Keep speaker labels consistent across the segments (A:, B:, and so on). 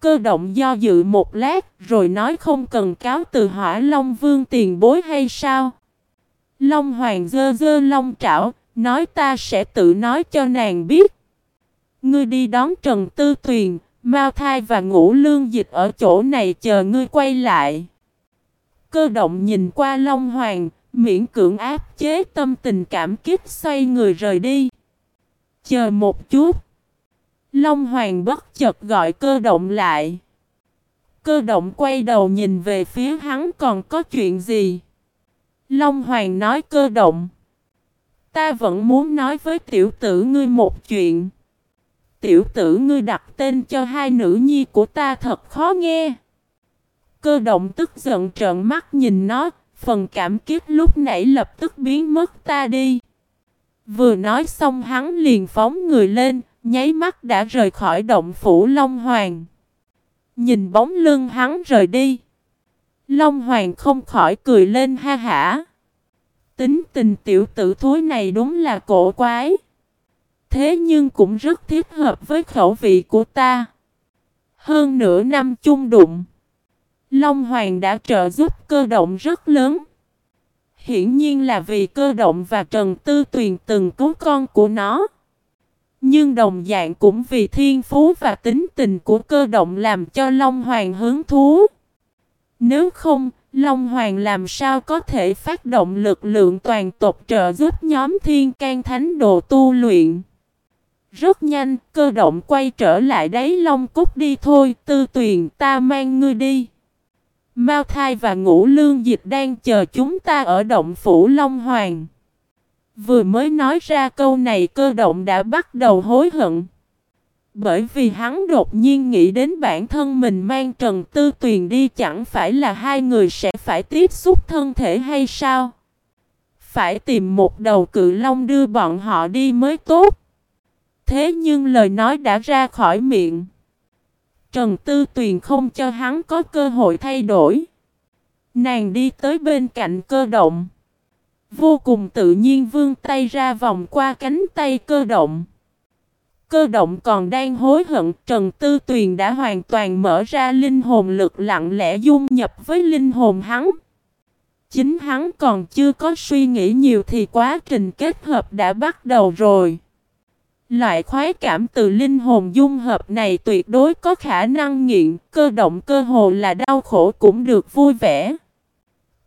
A: Cơ động do dự một lát rồi nói không cần cáo từ hỏa Long Vương tiền bối hay sao? Long Hoàng dơ dơ long trảo, nói ta sẽ tự nói cho nàng biết. Ngươi đi đón Trần Tư Tuyền, Mao Thai và Ngũ Lương Dịch ở chỗ này chờ ngươi quay lại. Cơ động nhìn qua Long Hoàng, miễn cưỡng áp chế tâm tình cảm kích xoay người rời đi. Chờ một chút. Long Hoàng bất chợt gọi cơ động lại. Cơ động quay đầu nhìn về phía hắn còn có chuyện gì? Long Hoàng nói cơ động. Ta vẫn muốn nói với tiểu tử ngươi một chuyện. Tiểu tử ngươi đặt tên cho hai nữ nhi của ta thật khó nghe. Cơ động tức giận trợn mắt nhìn nó, phần cảm kiếp lúc nãy lập tức biến mất ta đi. Vừa nói xong hắn liền phóng người lên, nháy mắt đã rời khỏi động phủ Long Hoàng. Nhìn bóng lưng hắn rời đi. Long Hoàng không khỏi cười lên ha hả. Tính tình tiểu tử thối này đúng là cổ quái. Thế nhưng cũng rất thiết hợp với khẩu vị của ta. Hơn nửa năm chung đụng. Long Hoàng đã trợ giúp cơ động rất lớn. Hiển nhiên là vì cơ động và Trần Tư Tuyền từng cứu con của nó. Nhưng đồng dạng cũng vì thiên phú và tính tình của cơ động làm cho Long Hoàng hướng thú. Nếu không, Long Hoàng làm sao có thể phát động lực lượng toàn tộc trợ giúp nhóm thiên can thánh đồ tu luyện. Rất nhanh, cơ động quay trở lại đấy Long Cúc đi thôi, tư tuyền ta mang ngươi đi. Mao Thai và Ngũ Lương Dịch đang chờ chúng ta ở động phủ Long Hoàng. Vừa mới nói ra câu này cơ động đã bắt đầu hối hận. Bởi vì hắn đột nhiên nghĩ đến bản thân mình mang Trần Tư Tuyền đi chẳng phải là hai người sẽ phải tiếp xúc thân thể hay sao? Phải tìm một đầu cự long đưa bọn họ đi mới tốt. Thế nhưng lời nói đã ra khỏi miệng. Trần Tư Tuyền không cho hắn có cơ hội thay đổi. Nàng đi tới bên cạnh cơ động. Vô cùng tự nhiên vươn tay ra vòng qua cánh tay cơ động. Cơ động còn đang hối hận, Trần Tư Tuyền đã hoàn toàn mở ra linh hồn lực lặng lẽ dung nhập với linh hồn hắn. Chính hắn còn chưa có suy nghĩ nhiều thì quá trình kết hợp đã bắt đầu rồi. Loại khoái cảm từ linh hồn dung hợp này tuyệt đối có khả năng nghiện, cơ động cơ hồ là đau khổ cũng được vui vẻ.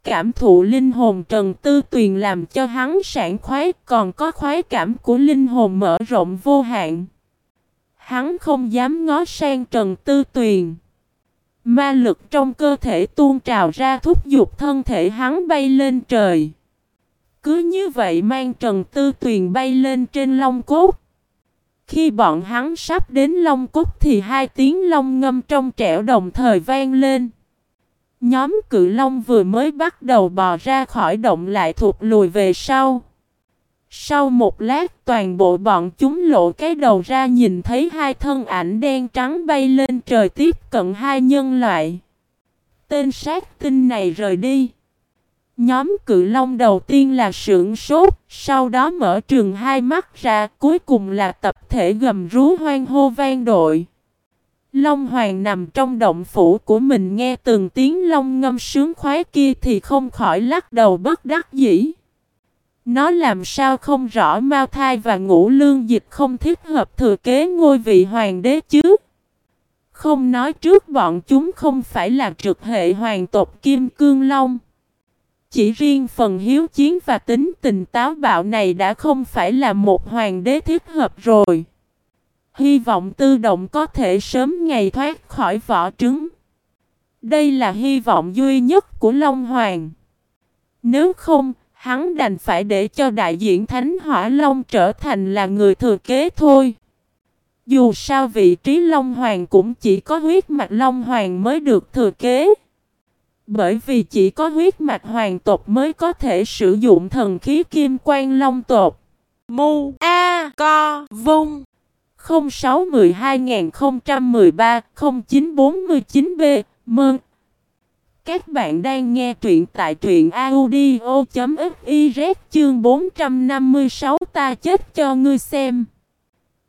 A: Cảm thụ linh hồn Trần Tư Tuyền làm cho hắn sảng khoái, còn có khoái cảm của linh hồn mở rộng vô hạn. Hắn không dám ngó sang Trần Tư Tuyền. Ma lực trong cơ thể tuôn trào ra thúc giục thân thể hắn bay lên trời. Cứ như vậy mang Trần Tư Tuyền bay lên trên long cốt. Khi bọn hắn sắp đến long cốt thì hai tiếng long ngâm trong trẻo đồng thời vang lên. Nhóm cự long vừa mới bắt đầu bò ra khỏi động lại thụt lùi về sau. Sau một lát toàn bộ bọn chúng lộ cái đầu ra nhìn thấy hai thân ảnh đen trắng bay lên trời tiếp cận hai nhân loại. Tên sát tinh này rời đi. Nhóm cự long đầu tiên là sưởng sốt, sau đó mở trường hai mắt ra, cuối cùng là tập thể gầm rú hoang hô vang đội. Long Hoàng nằm trong động phủ của mình nghe từng tiếng long ngâm sướng khoái kia thì không khỏi lắc đầu bất đắc dĩ. Nó làm sao không rõ Mao Thai và Ngũ Lương Dịch không thích hợp thừa kế ngôi vị hoàng đế chứ? Không nói trước bọn chúng không phải là trực hệ hoàng tộc Kim Cương Long. Chỉ riêng phần hiếu chiến và tính tình táo bạo này đã không phải là một hoàng đế thích hợp rồi. Hy vọng tư động có thể sớm ngày thoát khỏi vỏ trứng. Đây là hy vọng duy nhất của Long Hoàng. Nếu không, hắn đành phải để cho đại diện Thánh Hỏa Long trở thành là người thừa kế thôi. Dù sao vị trí Long Hoàng cũng chỉ có huyết mạch Long Hoàng mới được thừa kế. Bởi vì chỉ có huyết mạch hoàng tộc mới có thể sử dụng thần khí kim quan long tộc. Mu A Co Vung 06-12-013-0949B Mơn Các bạn đang nghe truyện tại truyện audio.fiz chương 456 ta chết cho ngươi xem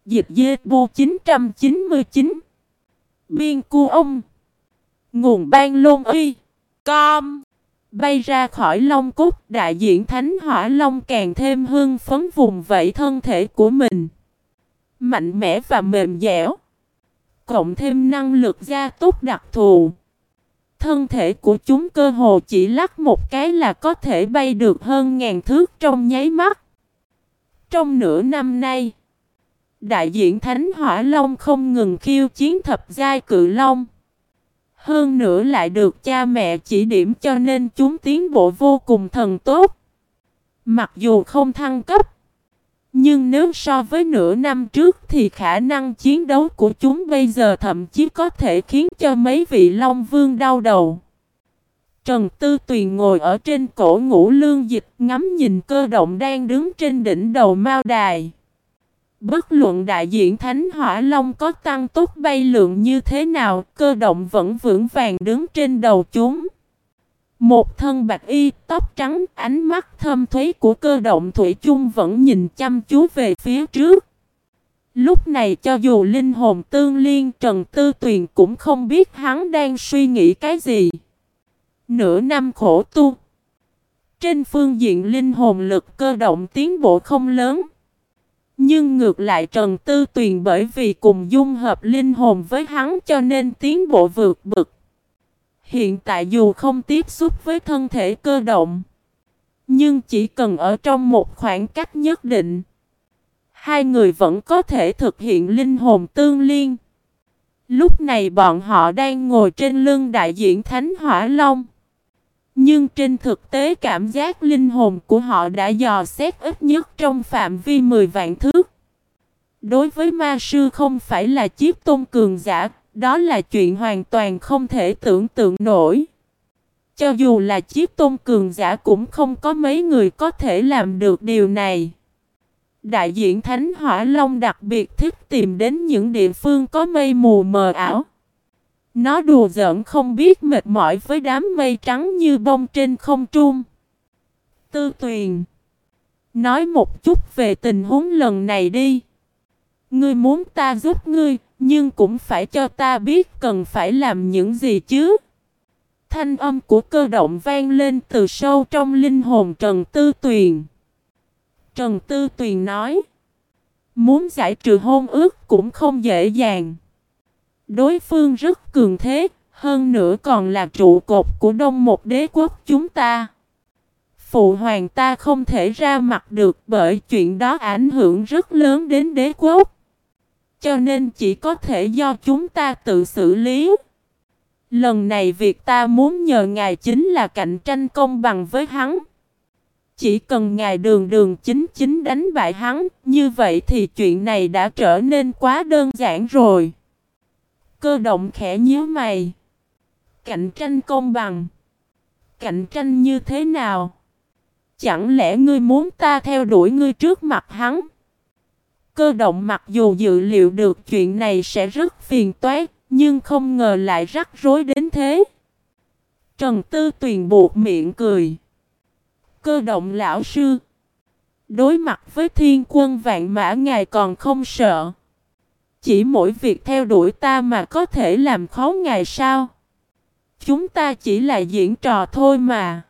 A: Dịch dê bu 999 Biên cu ông. Nguồn ban lôn y. Com. Bay ra khỏi Long Cúc, đại diện Thánh Hỏa Long càng thêm hưng phấn vùng vẫy thân thể của mình. Mạnh mẽ và mềm dẻo. Cộng thêm năng lực gia tốc đặc thù. Thân thể của chúng cơ hồ chỉ lắc một cái là có thể bay được hơn ngàn thước trong nháy mắt. Trong nửa năm nay, đại diện Thánh Hỏa Long không ngừng khiêu chiến thập giai cự long. Hơn nữa lại được cha mẹ chỉ điểm cho nên chúng tiến bộ vô cùng thần tốt. Mặc dù không thăng cấp, nhưng nếu so với nửa năm trước thì khả năng chiến đấu của chúng bây giờ thậm chí có thể khiến cho mấy vị Long Vương đau đầu. Trần Tư Tuyền ngồi ở trên cổ ngũ lương dịch ngắm nhìn cơ động đang đứng trên đỉnh đầu mao đài. Bất luận đại diện Thánh Hỏa Long có tăng tốc bay lượng như thế nào, cơ động vẫn vững vàng đứng trên đầu chúng. Một thân bạc y, tóc trắng, ánh mắt thâm thuế của cơ động Thủy chung vẫn nhìn chăm chú về phía trước. Lúc này cho dù linh hồn tương liên Trần Tư Tuyền cũng không biết hắn đang suy nghĩ cái gì. Nửa năm khổ tu. Trên phương diện linh hồn lực cơ động tiến bộ không lớn. Nhưng ngược lại Trần Tư Tuyền bởi vì cùng dung hợp linh hồn với hắn cho nên tiến bộ vượt bực. Hiện tại dù không tiếp xúc với thân thể cơ động, nhưng chỉ cần ở trong một khoảng cách nhất định, hai người vẫn có thể thực hiện linh hồn tương liên. Lúc này bọn họ đang ngồi trên lưng đại diện Thánh Hỏa Long. Nhưng trên thực tế cảm giác linh hồn của họ đã dò xét ít nhất trong phạm vi 10 vạn thước. Đối với ma sư không phải là chiếc tôn cường giả, đó là chuyện hoàn toàn không thể tưởng tượng nổi. Cho dù là chiếc tôn cường giả cũng không có mấy người có thể làm được điều này. Đại diện Thánh Hỏa Long đặc biệt thích tìm đến những địa phương có mây mù mờ ảo. Nó đùa giỡn không biết mệt mỏi với đám mây trắng như bông trên không trung. Tư tuyền. Nói một chút về tình huống lần này đi. Ngươi muốn ta giúp ngươi, nhưng cũng phải cho ta biết cần phải làm những gì chứ. Thanh âm của cơ động vang lên từ sâu trong linh hồn Trần Tư Tuyền. Trần Tư Tuyền nói. Muốn giải trừ hôn ước cũng không dễ dàng. Đối phương rất cường thế, hơn nữa còn là trụ cột của đông một đế quốc chúng ta. Phụ hoàng ta không thể ra mặt được bởi chuyện đó ảnh hưởng rất lớn đến đế quốc. Cho nên chỉ có thể do chúng ta tự xử lý. Lần này việc ta muốn nhờ ngài chính là cạnh tranh công bằng với hắn. Chỉ cần ngài đường đường chính chính đánh bại hắn, như vậy thì chuyện này đã trở nên quá đơn giản rồi. Cơ động khẽ nhíu mày. Cạnh tranh công bằng. Cạnh tranh như thế nào? Chẳng lẽ ngươi muốn ta theo đuổi ngươi trước mặt hắn? Cơ động mặc dù dự liệu được chuyện này sẽ rất phiền toái, nhưng không ngờ lại rắc rối đến thế. Trần Tư Tuyền buộc miệng cười. Cơ động lão sư. Đối mặt với thiên quân vạn mã ngài còn không sợ. Chỉ mỗi việc theo đuổi ta mà có thể làm khó ngài sao? Chúng ta chỉ là diễn trò thôi mà.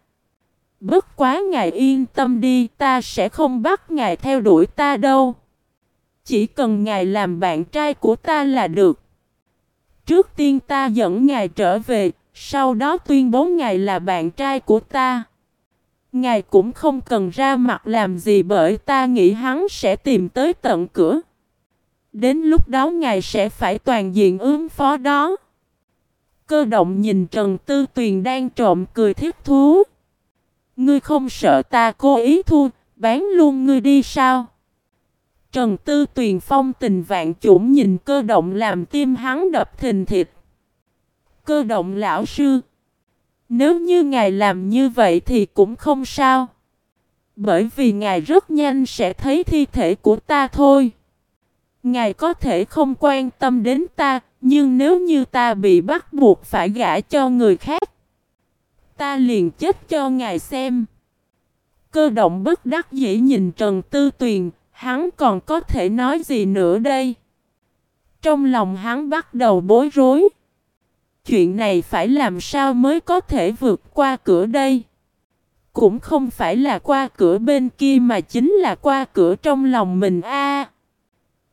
A: Bất quá ngài yên tâm đi, ta sẽ không bắt ngài theo đuổi ta đâu. Chỉ cần ngài làm bạn trai của ta là được. Trước tiên ta dẫn ngài trở về, sau đó tuyên bố ngài là bạn trai của ta. Ngài cũng không cần ra mặt làm gì bởi ta nghĩ hắn sẽ tìm tới tận cửa. Đến lúc đó ngài sẽ phải toàn diện ứng phó đó. Cơ động nhìn Trần Tư Tuyền đang trộm cười thiết thú. Ngươi không sợ ta cố ý thua, bán luôn ngươi đi sao? Trần Tư Tuyền phong tình vạn chủng nhìn cơ động làm tim hắn đập thình thịt. Cơ động lão sư. Nếu như ngài làm như vậy thì cũng không sao. Bởi vì ngài rất nhanh sẽ thấy thi thể của ta thôi. Ngài có thể không quan tâm đến ta, nhưng nếu như ta bị bắt buộc phải gả cho người khác, ta liền chết cho ngài xem. Cơ động bất đắc dĩ nhìn Trần Tư Tuyền, hắn còn có thể nói gì nữa đây? Trong lòng hắn bắt đầu bối rối. Chuyện này phải làm sao mới có thể vượt qua cửa đây? Cũng không phải là qua cửa bên kia mà chính là qua cửa trong lòng mình a.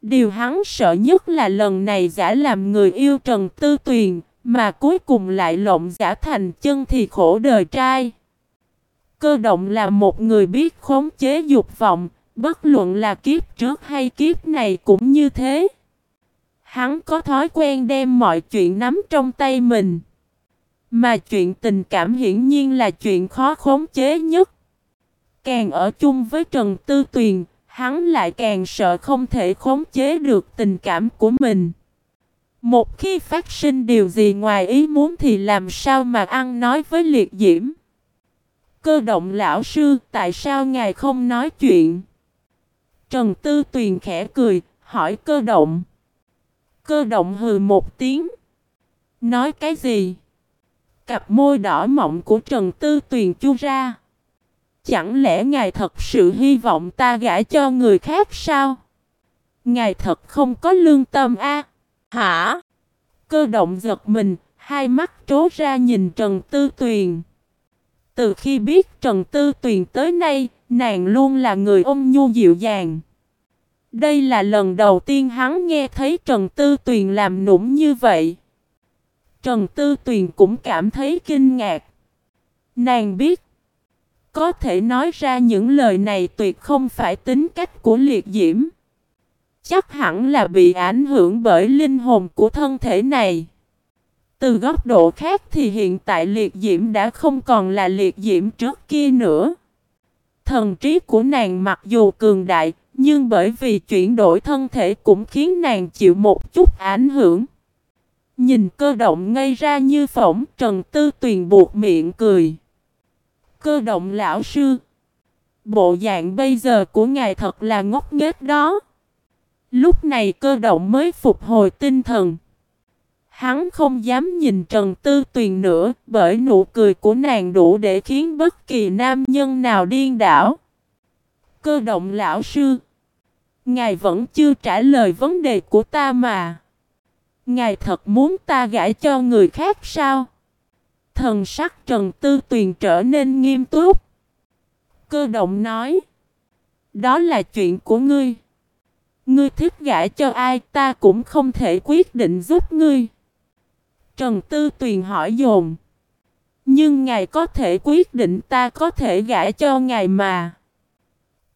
A: điều hắn sợ nhất là lần này giả làm người yêu Trần Tư Tuyền, mà cuối cùng lại lộn giả thành chân thì khổ đời trai. Cơ động là một người biết khống chế dục vọng, bất luận là kiếp trước hay kiếp này cũng như thế. Hắn có thói quen đem mọi chuyện nắm trong tay mình. Mà chuyện tình cảm hiển nhiên là chuyện khó khống chế nhất. Càng ở chung với Trần Tư Tuyền, hắn lại càng sợ không thể khống chế được tình cảm của mình. Một khi phát sinh điều gì ngoài ý muốn thì làm sao mà ăn nói với liệt diễm. Cơ động lão sư, tại sao ngài không nói chuyện? Trần Tư Tuyền khẽ cười, hỏi cơ động. Cơ động hừ một tiếng. Nói cái gì? Cặp môi đỏ mọng của Trần Tư Tuyền chu ra. Chẳng lẽ ngài thật sự hy vọng ta gả cho người khác sao? Ngài thật không có lương tâm a Hả? Cơ động giật mình, hai mắt trố ra nhìn Trần Tư Tuyền. Từ khi biết Trần Tư Tuyền tới nay, nàng luôn là người ôn nhu dịu dàng. Đây là lần đầu tiên hắn nghe thấy Trần Tư Tuyền làm nũng như vậy. Trần Tư Tuyền cũng cảm thấy kinh ngạc. Nàng biết, có thể nói ra những lời này tuyệt không phải tính cách của liệt diễm. Chắc hẳn là bị ảnh hưởng bởi linh hồn của thân thể này. Từ góc độ khác thì hiện tại liệt diễm đã không còn là liệt diễm trước kia nữa. Thần trí của nàng mặc dù cường đại, nhưng bởi vì chuyển đổi thân thể cũng khiến nàng chịu một chút ảnh hưởng. Nhìn cơ động ngây ra như phỏng Trần Tư Tuyền buộc miệng cười. Cơ động lão sư. Bộ dạng bây giờ của ngài thật là ngốc nghếch đó. Lúc này cơ động mới phục hồi tinh thần. Hắn không dám nhìn Trần Tư Tuyền nữa, bởi nụ cười của nàng đủ để khiến bất kỳ nam nhân nào điên đảo. Cơ động lão sư. Ngài vẫn chưa trả lời vấn đề của ta mà. Ngài thật muốn ta gãi cho người khác sao? Thần sắc Trần Tư Tuyền trở nên nghiêm túc. Cơ động nói. Đó là chuyện của ngươi. Ngươi thích gãi cho ai ta cũng không thể quyết định giúp ngươi. Trần Tư Tuyền hỏi dồn. Nhưng ngài có thể quyết định ta có thể gả cho ngài mà.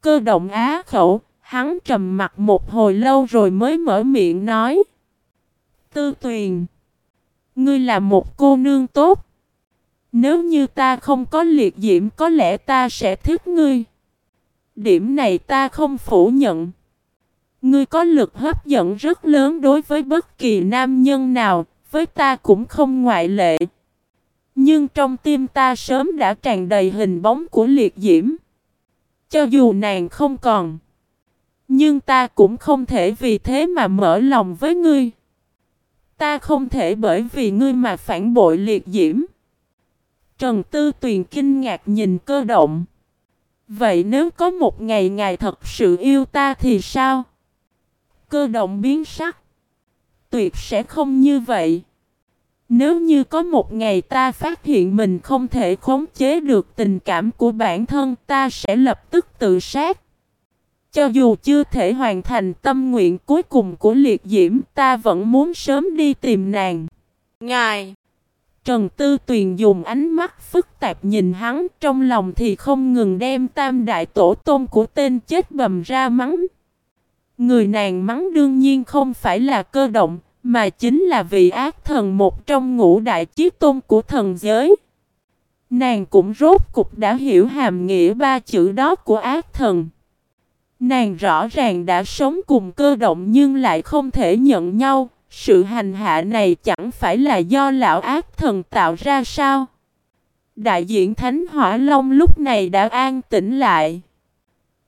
A: Cơ động á khẩu, hắn trầm mặt một hồi lâu rồi mới mở miệng nói. Tư Tuyền, ngươi là một cô nương tốt. Nếu như ta không có liệt diễm có lẽ ta sẽ thích ngươi. Điểm này ta không phủ nhận. Ngươi có lực hấp dẫn rất lớn đối với bất kỳ nam nhân nào, với ta cũng không ngoại lệ. Nhưng trong tim ta sớm đã tràn đầy hình bóng của liệt diễm. Cho dù nàng không còn. Nhưng ta cũng không thể vì thế mà mở lòng với ngươi. Ta không thể bởi vì ngươi mà phản bội liệt diễm. Trần Tư Tuyền kinh ngạc nhìn cơ động. Vậy nếu có một ngày ngài thật sự yêu ta thì sao? Cơ động biến sắc. Tuyệt sẽ không như vậy. Nếu như có một ngày ta phát hiện mình không thể khống chế được tình cảm của bản thân ta sẽ lập tức tự sát. Cho dù chưa thể hoàn thành tâm nguyện cuối cùng của liệt diễm ta vẫn muốn sớm đi tìm nàng. Ngài! Trần Tư Tuyền dùng ánh mắt phức tạp nhìn hắn trong lòng thì không ngừng đem tam đại tổ tôn của tên chết bầm ra mắng. Người nàng mắng đương nhiên không phải là cơ động, mà chính là vị ác thần một trong ngũ đại chiếc tôn của thần giới. Nàng cũng rốt cục đã hiểu hàm nghĩa ba chữ đó của ác thần. Nàng rõ ràng đã sống cùng cơ động nhưng lại không thể nhận nhau, sự hành hạ này chẳng phải là do lão ác thần tạo ra sao? Đại diện Thánh Hỏa Long lúc này đã an tĩnh lại.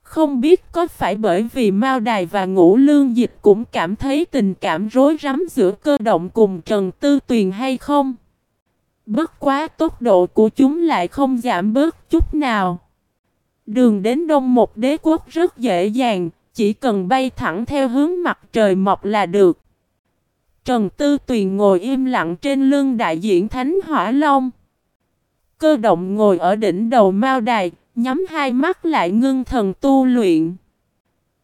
A: Không biết có phải bởi vì Mao Đài và Ngũ Lương Dịch cũng cảm thấy tình cảm rối rắm giữa cơ động cùng Trần Tư Tuyền hay không? Bất quá tốc độ của chúng lại không giảm bớt chút nào. Đường đến đông một đế quốc rất dễ dàng, chỉ cần bay thẳng theo hướng mặt trời mọc là được. Trần Tư Tuyền ngồi im lặng trên lưng đại diện Thánh Hỏa Long. Cơ động ngồi ở đỉnh đầu mao đài, nhắm hai mắt lại ngưng thần tu luyện.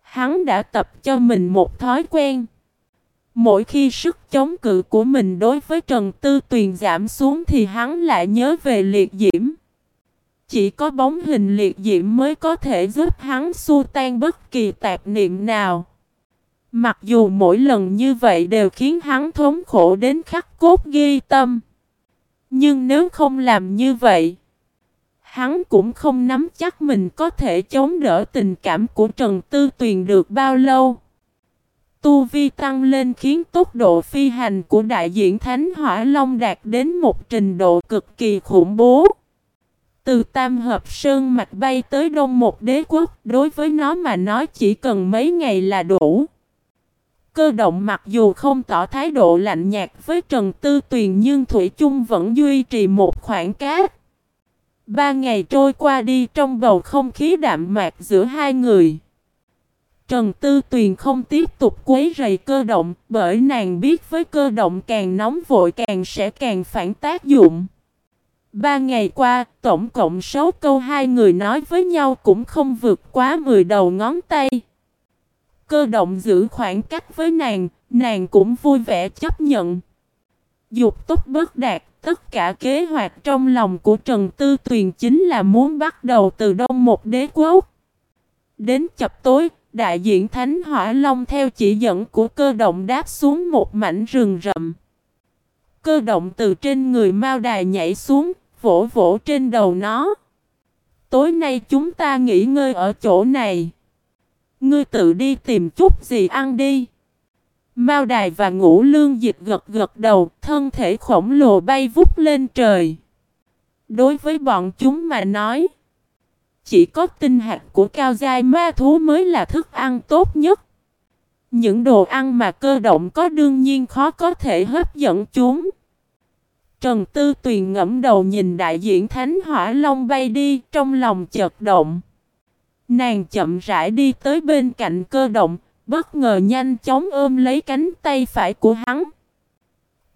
A: Hắn đã tập cho mình một thói quen. Mỗi khi sức chống cự của mình đối với Trần Tư Tuyền giảm xuống thì hắn lại nhớ về liệt diễm. Chỉ có bóng hình liệt diễm mới có thể giúp hắn xua tan bất kỳ tạp niệm nào. Mặc dù mỗi lần như vậy đều khiến hắn thống khổ đến khắc cốt ghi tâm. Nhưng nếu không làm như vậy, hắn cũng không nắm chắc mình có thể chống đỡ tình cảm của Trần Tư Tuyền được bao lâu. Tu vi tăng lên khiến tốc độ phi hành của đại diện Thánh Hỏa Long đạt đến một trình độ cực kỳ khủng bố. Từ Tam Hợp Sơn mạch bay tới Đông một đế quốc, đối với nó mà nói chỉ cần mấy ngày là đủ. Cơ động mặc dù không tỏ thái độ lạnh nhạt với Trần Tư Tuyền nhưng Thủy chung vẫn duy trì một khoảng cách. Ba ngày trôi qua đi trong bầu không khí đạm mạc giữa hai người. Trần Tư Tuyền không tiếp tục quấy rầy cơ động bởi nàng biết với cơ động càng nóng vội càng sẽ càng phản tác dụng. Ba ngày qua, tổng cộng số câu hai người nói với nhau cũng không vượt quá 10 đầu ngón tay. Cơ động giữ khoảng cách với nàng, nàng cũng vui vẻ chấp nhận. Dục tốt bất đạt, tất cả kế hoạch trong lòng của Trần Tư Tuyền chính là muốn bắt đầu từ đông một đế quốc. Đến chập tối, đại diện Thánh Hỏa Long theo chỉ dẫn của cơ động đáp xuống một mảnh rừng rậm. Cơ động từ trên người Mao Đài nhảy xuống, vỗ vỗ trên đầu nó. Tối nay chúng ta nghỉ ngơi ở chỗ này. Ngươi tự đi tìm chút gì ăn đi. Mao đài và ngũ lương dịch gật gật đầu, thân thể khổng lồ bay vút lên trời. Đối với bọn chúng mà nói, chỉ có tinh hạt của cao giai ma thú mới là thức ăn tốt nhất. Những đồ ăn mà cơ động có đương nhiên khó có thể hấp dẫn chúng. Trần Tư Tuyền ngẫm đầu nhìn đại diện Thánh Hỏa Long bay đi, trong lòng chợt động. Nàng chậm rãi đi tới bên cạnh cơ động, bất ngờ nhanh chóng ôm lấy cánh tay phải của hắn.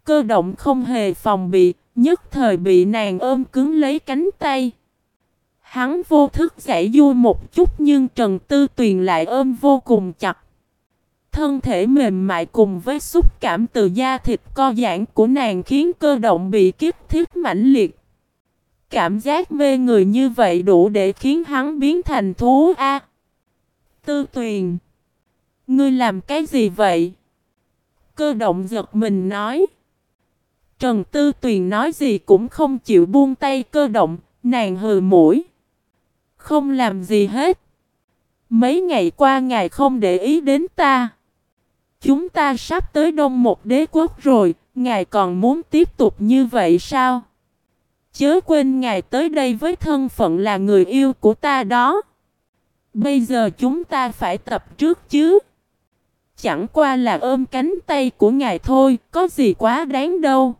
A: Cơ động không hề phòng bị, nhất thời bị nàng ôm cứng lấy cánh tay. Hắn vô thức giải vui một chút nhưng Trần Tư Tuyền lại ôm vô cùng chặt. Thân thể mềm mại cùng với xúc cảm từ da thịt co giãn của nàng khiến cơ động bị kiếp thiết mãnh liệt. Cảm giác mê người như vậy đủ để khiến hắn biến thành thú A. Tư tuyền. Ngươi làm cái gì vậy? Cơ động giật mình nói. Trần Tư Tuyền nói gì cũng không chịu buông tay cơ động, nàng hừ mũi. Không làm gì hết. Mấy ngày qua ngài không để ý đến ta. Chúng ta sắp tới đông một đế quốc rồi, ngài còn muốn tiếp tục như vậy sao? Chớ quên ngài tới đây với thân phận là người yêu của ta đó. Bây giờ chúng ta phải tập trước chứ. Chẳng qua là ôm cánh tay của ngài thôi, có gì quá đáng đâu.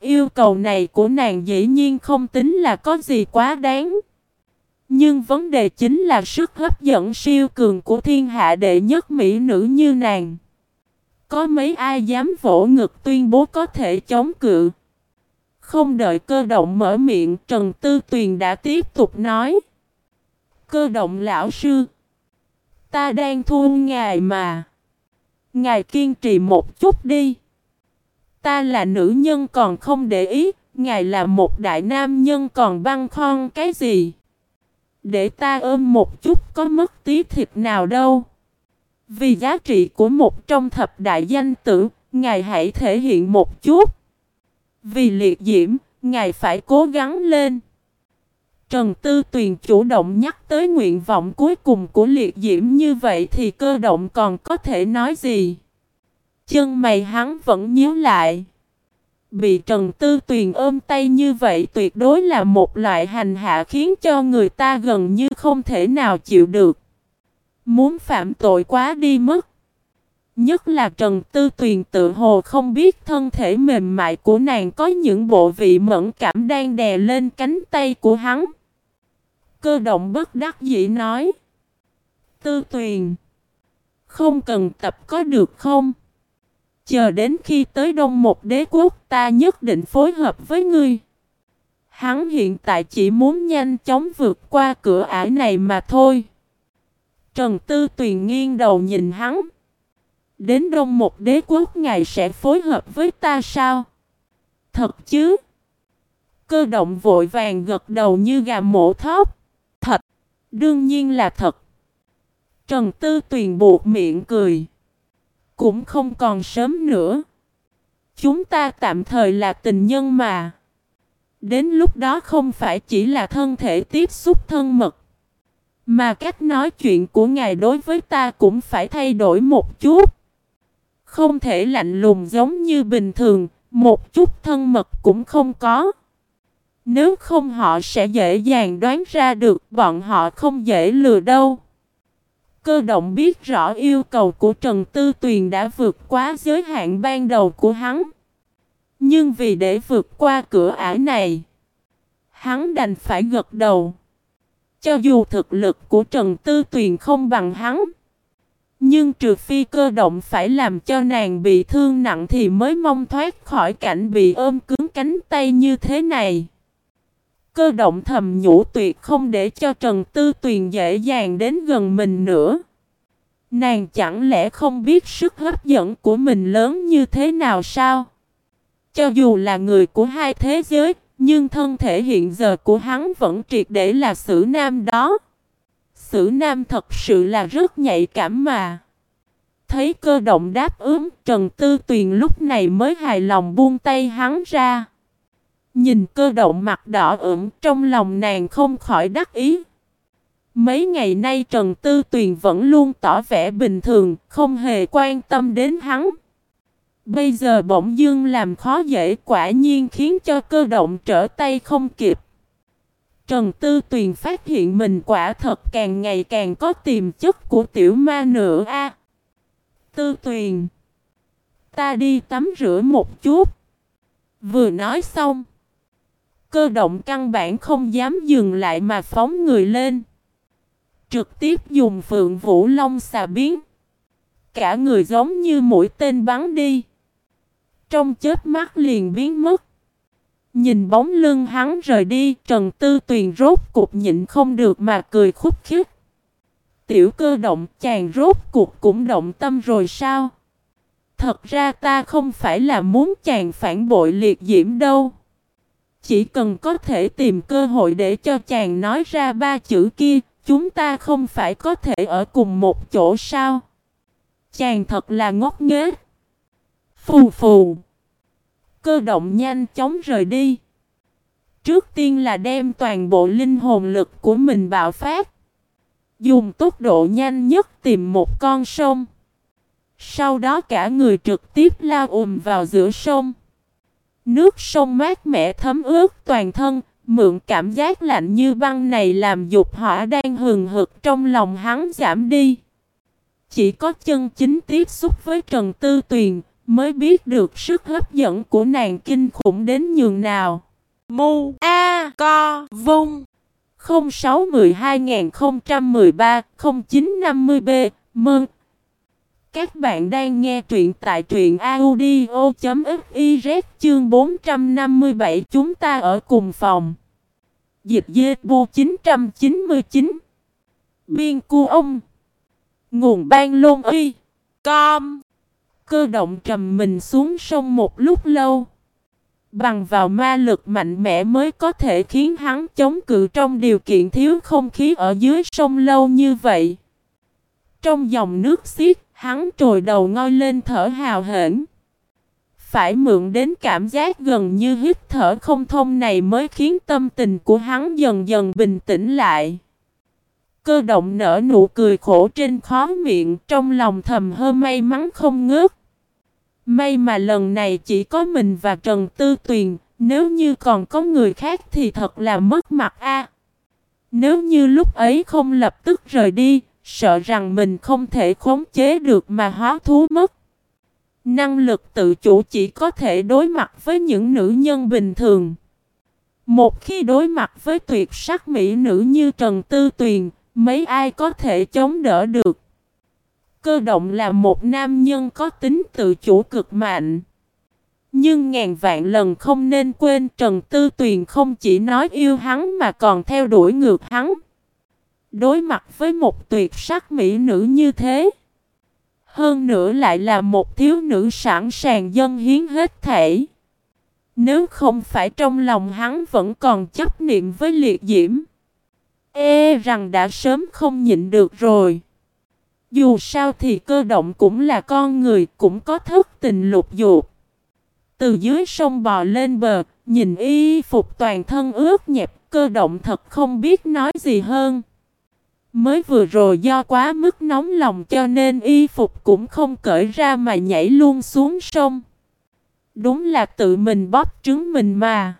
A: Yêu cầu này của nàng dĩ nhiên không tính là có gì quá đáng. Nhưng vấn đề chính là sức hấp dẫn siêu cường của thiên hạ đệ nhất mỹ nữ như nàng. Có mấy ai dám vỗ ngực tuyên bố có thể chống cự. Không đợi cơ động mở miệng, Trần Tư Tuyền đã tiếp tục nói. Cơ động lão sư. Ta đang thua ngài mà. Ngài kiên trì một chút đi. Ta là nữ nhân còn không để ý, ngài là một đại nam nhân còn băng khoăn cái gì. Để ta ôm một chút có mất tí thịt nào đâu. Vì giá trị của một trong thập đại danh tử, ngài hãy thể hiện một chút. Vì liệt diễm, ngài phải cố gắng lên. Trần Tư Tuyền chủ động nhắc tới nguyện vọng cuối cùng của liệt diễm như vậy thì cơ động còn có thể nói gì? Chân mày hắn vẫn nhíu lại. Bị Trần Tư Tuyền ôm tay như vậy tuyệt đối là một loại hành hạ khiến cho người ta gần như không thể nào chịu được. Muốn phạm tội quá đi mất. Nhất là Trần Tư Tuyền tự hồ không biết thân thể mềm mại của nàng có những bộ vị mẫn cảm đang đè lên cánh tay của hắn. Cơ động bất đắc dĩ nói. Tư Tuyền. Không cần tập có được không? Chờ đến khi tới đông một đế quốc, ta nhất định phối hợp với ngươi. Hắn hiện tại chỉ muốn nhanh chóng vượt qua cửa ải này mà thôi. Trần Tư Tuyền nghiêng đầu nhìn hắn. Đến đông một đế quốc ngài sẽ phối hợp với ta sao? Thật chứ? Cơ động vội vàng gật đầu như gà mổ thóp. Thật! Đương nhiên là thật. Trần Tư Tuyền buộc miệng cười. Cũng không còn sớm nữa. Chúng ta tạm thời là tình nhân mà. Đến lúc đó không phải chỉ là thân thể tiếp xúc thân mật. Mà cách nói chuyện của ngài đối với ta cũng phải thay đổi một chút. Không thể lạnh lùng giống như bình thường, một chút thân mật cũng không có. Nếu không họ sẽ dễ dàng đoán ra được bọn họ không dễ lừa đâu. Cơ động biết rõ yêu cầu của Trần Tư Tuyền đã vượt quá giới hạn ban đầu của hắn. Nhưng vì để vượt qua cửa ải này, hắn đành phải gật đầu. Cho dù thực lực của Trần Tư Tuyền không bằng hắn, nhưng trừ phi cơ động phải làm cho nàng bị thương nặng thì mới mong thoát khỏi cảnh bị ôm cứng cánh tay như thế này. Cơ động thầm nhủ tuyệt không để cho Trần Tư Tuyền dễ dàng đến gần mình nữa. Nàng chẳng lẽ không biết sức hấp dẫn của mình lớn như thế nào sao? Cho dù là người của hai thế giới, nhưng thân thể hiện giờ của hắn vẫn triệt để là sử nam đó. Sử nam thật sự là rất nhạy cảm mà. Thấy cơ động đáp ứng, Trần Tư Tuyền lúc này mới hài lòng buông tay hắn ra. Nhìn cơ động mặt đỏ ửng trong lòng nàng không khỏi đắc ý. Mấy ngày nay Trần Tư Tuyền vẫn luôn tỏ vẻ bình thường, không hề quan tâm đến hắn. Bây giờ bỗng dưng làm khó dễ quả nhiên khiến cho cơ động trở tay không kịp. Trần Tư Tuyền phát hiện mình quả thật càng ngày càng có tiềm chất của tiểu ma nữa a. Tư Tuyền, ta đi tắm rửa một chút. Vừa nói xong, cơ động căn bản không dám dừng lại mà phóng người lên. Trực tiếp dùng phượng vũ long xà biến. Cả người giống như mũi tên bắn đi. Trong chết mắt liền biến mất. Nhìn bóng lưng hắn rời đi, Trần Tư Tuyền rốt cục nhịn không được mà cười khúc khích. Tiểu cơ động chàng rốt cuộc cũng động tâm rồi sao? Thật ra ta không phải là muốn chàng phản bội liệt diễm đâu. Chỉ cần có thể tìm cơ hội để cho chàng nói ra ba chữ kia, chúng ta không phải có thể ở cùng một chỗ sao? Chàng thật là ngốc nghếch. Phù phù. Cơ động nhanh chóng rời đi. Trước tiên là đem toàn bộ linh hồn lực của mình bạo phát. Dùng tốc độ nhanh nhất tìm một con sông. Sau đó cả người trực tiếp lao ùm vào giữa sông. Nước sông mát mẻ thấm ướt toàn thân, mượn cảm giác lạnh như băng này làm dục hỏa đang hừng hực trong lòng hắn giảm đi. Chỉ có chân chính tiếp xúc với Trần Tư Tuyền mới biết được sức hấp dẫn của nàng kinh khủng đến nhường nào. Mu A Co Vung. 0612-013-0950B Mơn Các bạn đang nghe truyện tại truyện audio.fiz chương 457 chúng ta ở cùng phòng. Dịch dê bu 999 Biên cu ông. Nguồn ban lôn y. Com. Cơ động trầm mình xuống sông một lúc lâu Bằng vào ma lực mạnh mẽ mới có thể khiến hắn chống cự trong điều kiện thiếu không khí ở dưới sông lâu như vậy. Trong dòng nước xiết, hắn trồi đầu ngoi lên thở hào hển. Phải mượn đến cảm giác gần như hít thở không thông này mới khiến tâm tình của hắn dần dần bình tĩnh lại. Cơ động nở nụ cười khổ trên khó miệng trong lòng thầm hơ may mắn không ngớt. May mà lần này chỉ có mình và Trần Tư Tuyền, nếu như còn có người khác thì thật là mất mặt a. Nếu như lúc ấy không lập tức rời đi, sợ rằng mình không thể khống chế được mà hóa thú mất. Năng lực tự chủ chỉ có thể đối mặt với những nữ nhân bình thường. Một khi đối mặt với tuyệt sắc mỹ nữ như Trần Tư Tuyền, mấy ai có thể chống đỡ được. Cơ động là một nam nhân có tính tự chủ cực mạnh. Nhưng ngàn vạn lần không nên quên Trần Tư Tuyền không chỉ nói yêu hắn mà còn theo đuổi ngược hắn. Đối mặt với một tuyệt sắc mỹ nữ như thế. Hơn nữa lại là một thiếu nữ sẵn sàng dân hiến hết thể. Nếu không phải trong lòng hắn vẫn còn chấp niệm với liệt diễm. Ê rằng đã sớm không nhịn được rồi. Dù sao thì cơ động cũng là con người cũng có thức tình lục dục. Từ dưới sông bò lên bờ, nhìn y phục toàn thân ướt nhẹp, cơ động thật không biết nói gì hơn. Mới vừa rồi do quá mức nóng lòng cho nên y phục cũng không cởi ra mà nhảy luôn xuống sông. Đúng là tự mình bóp trứng mình mà.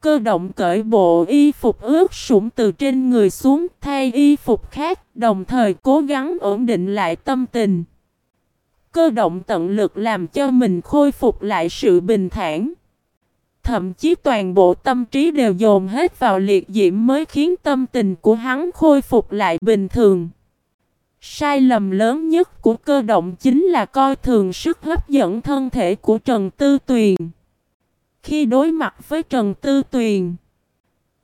A: Cơ động cởi bộ y phục ướt sũng từ trên người xuống thay y phục khác, đồng thời cố gắng ổn định lại tâm tình. Cơ động tận lực làm cho mình khôi phục lại sự bình thản. Thậm chí toàn bộ tâm trí đều dồn hết vào liệt diễm mới khiến tâm tình của hắn khôi phục lại bình thường. Sai lầm lớn nhất của cơ động chính là coi thường sức hấp dẫn thân thể của Trần Tư Tuyền. Khi đối mặt với Trần Tư Tuyền,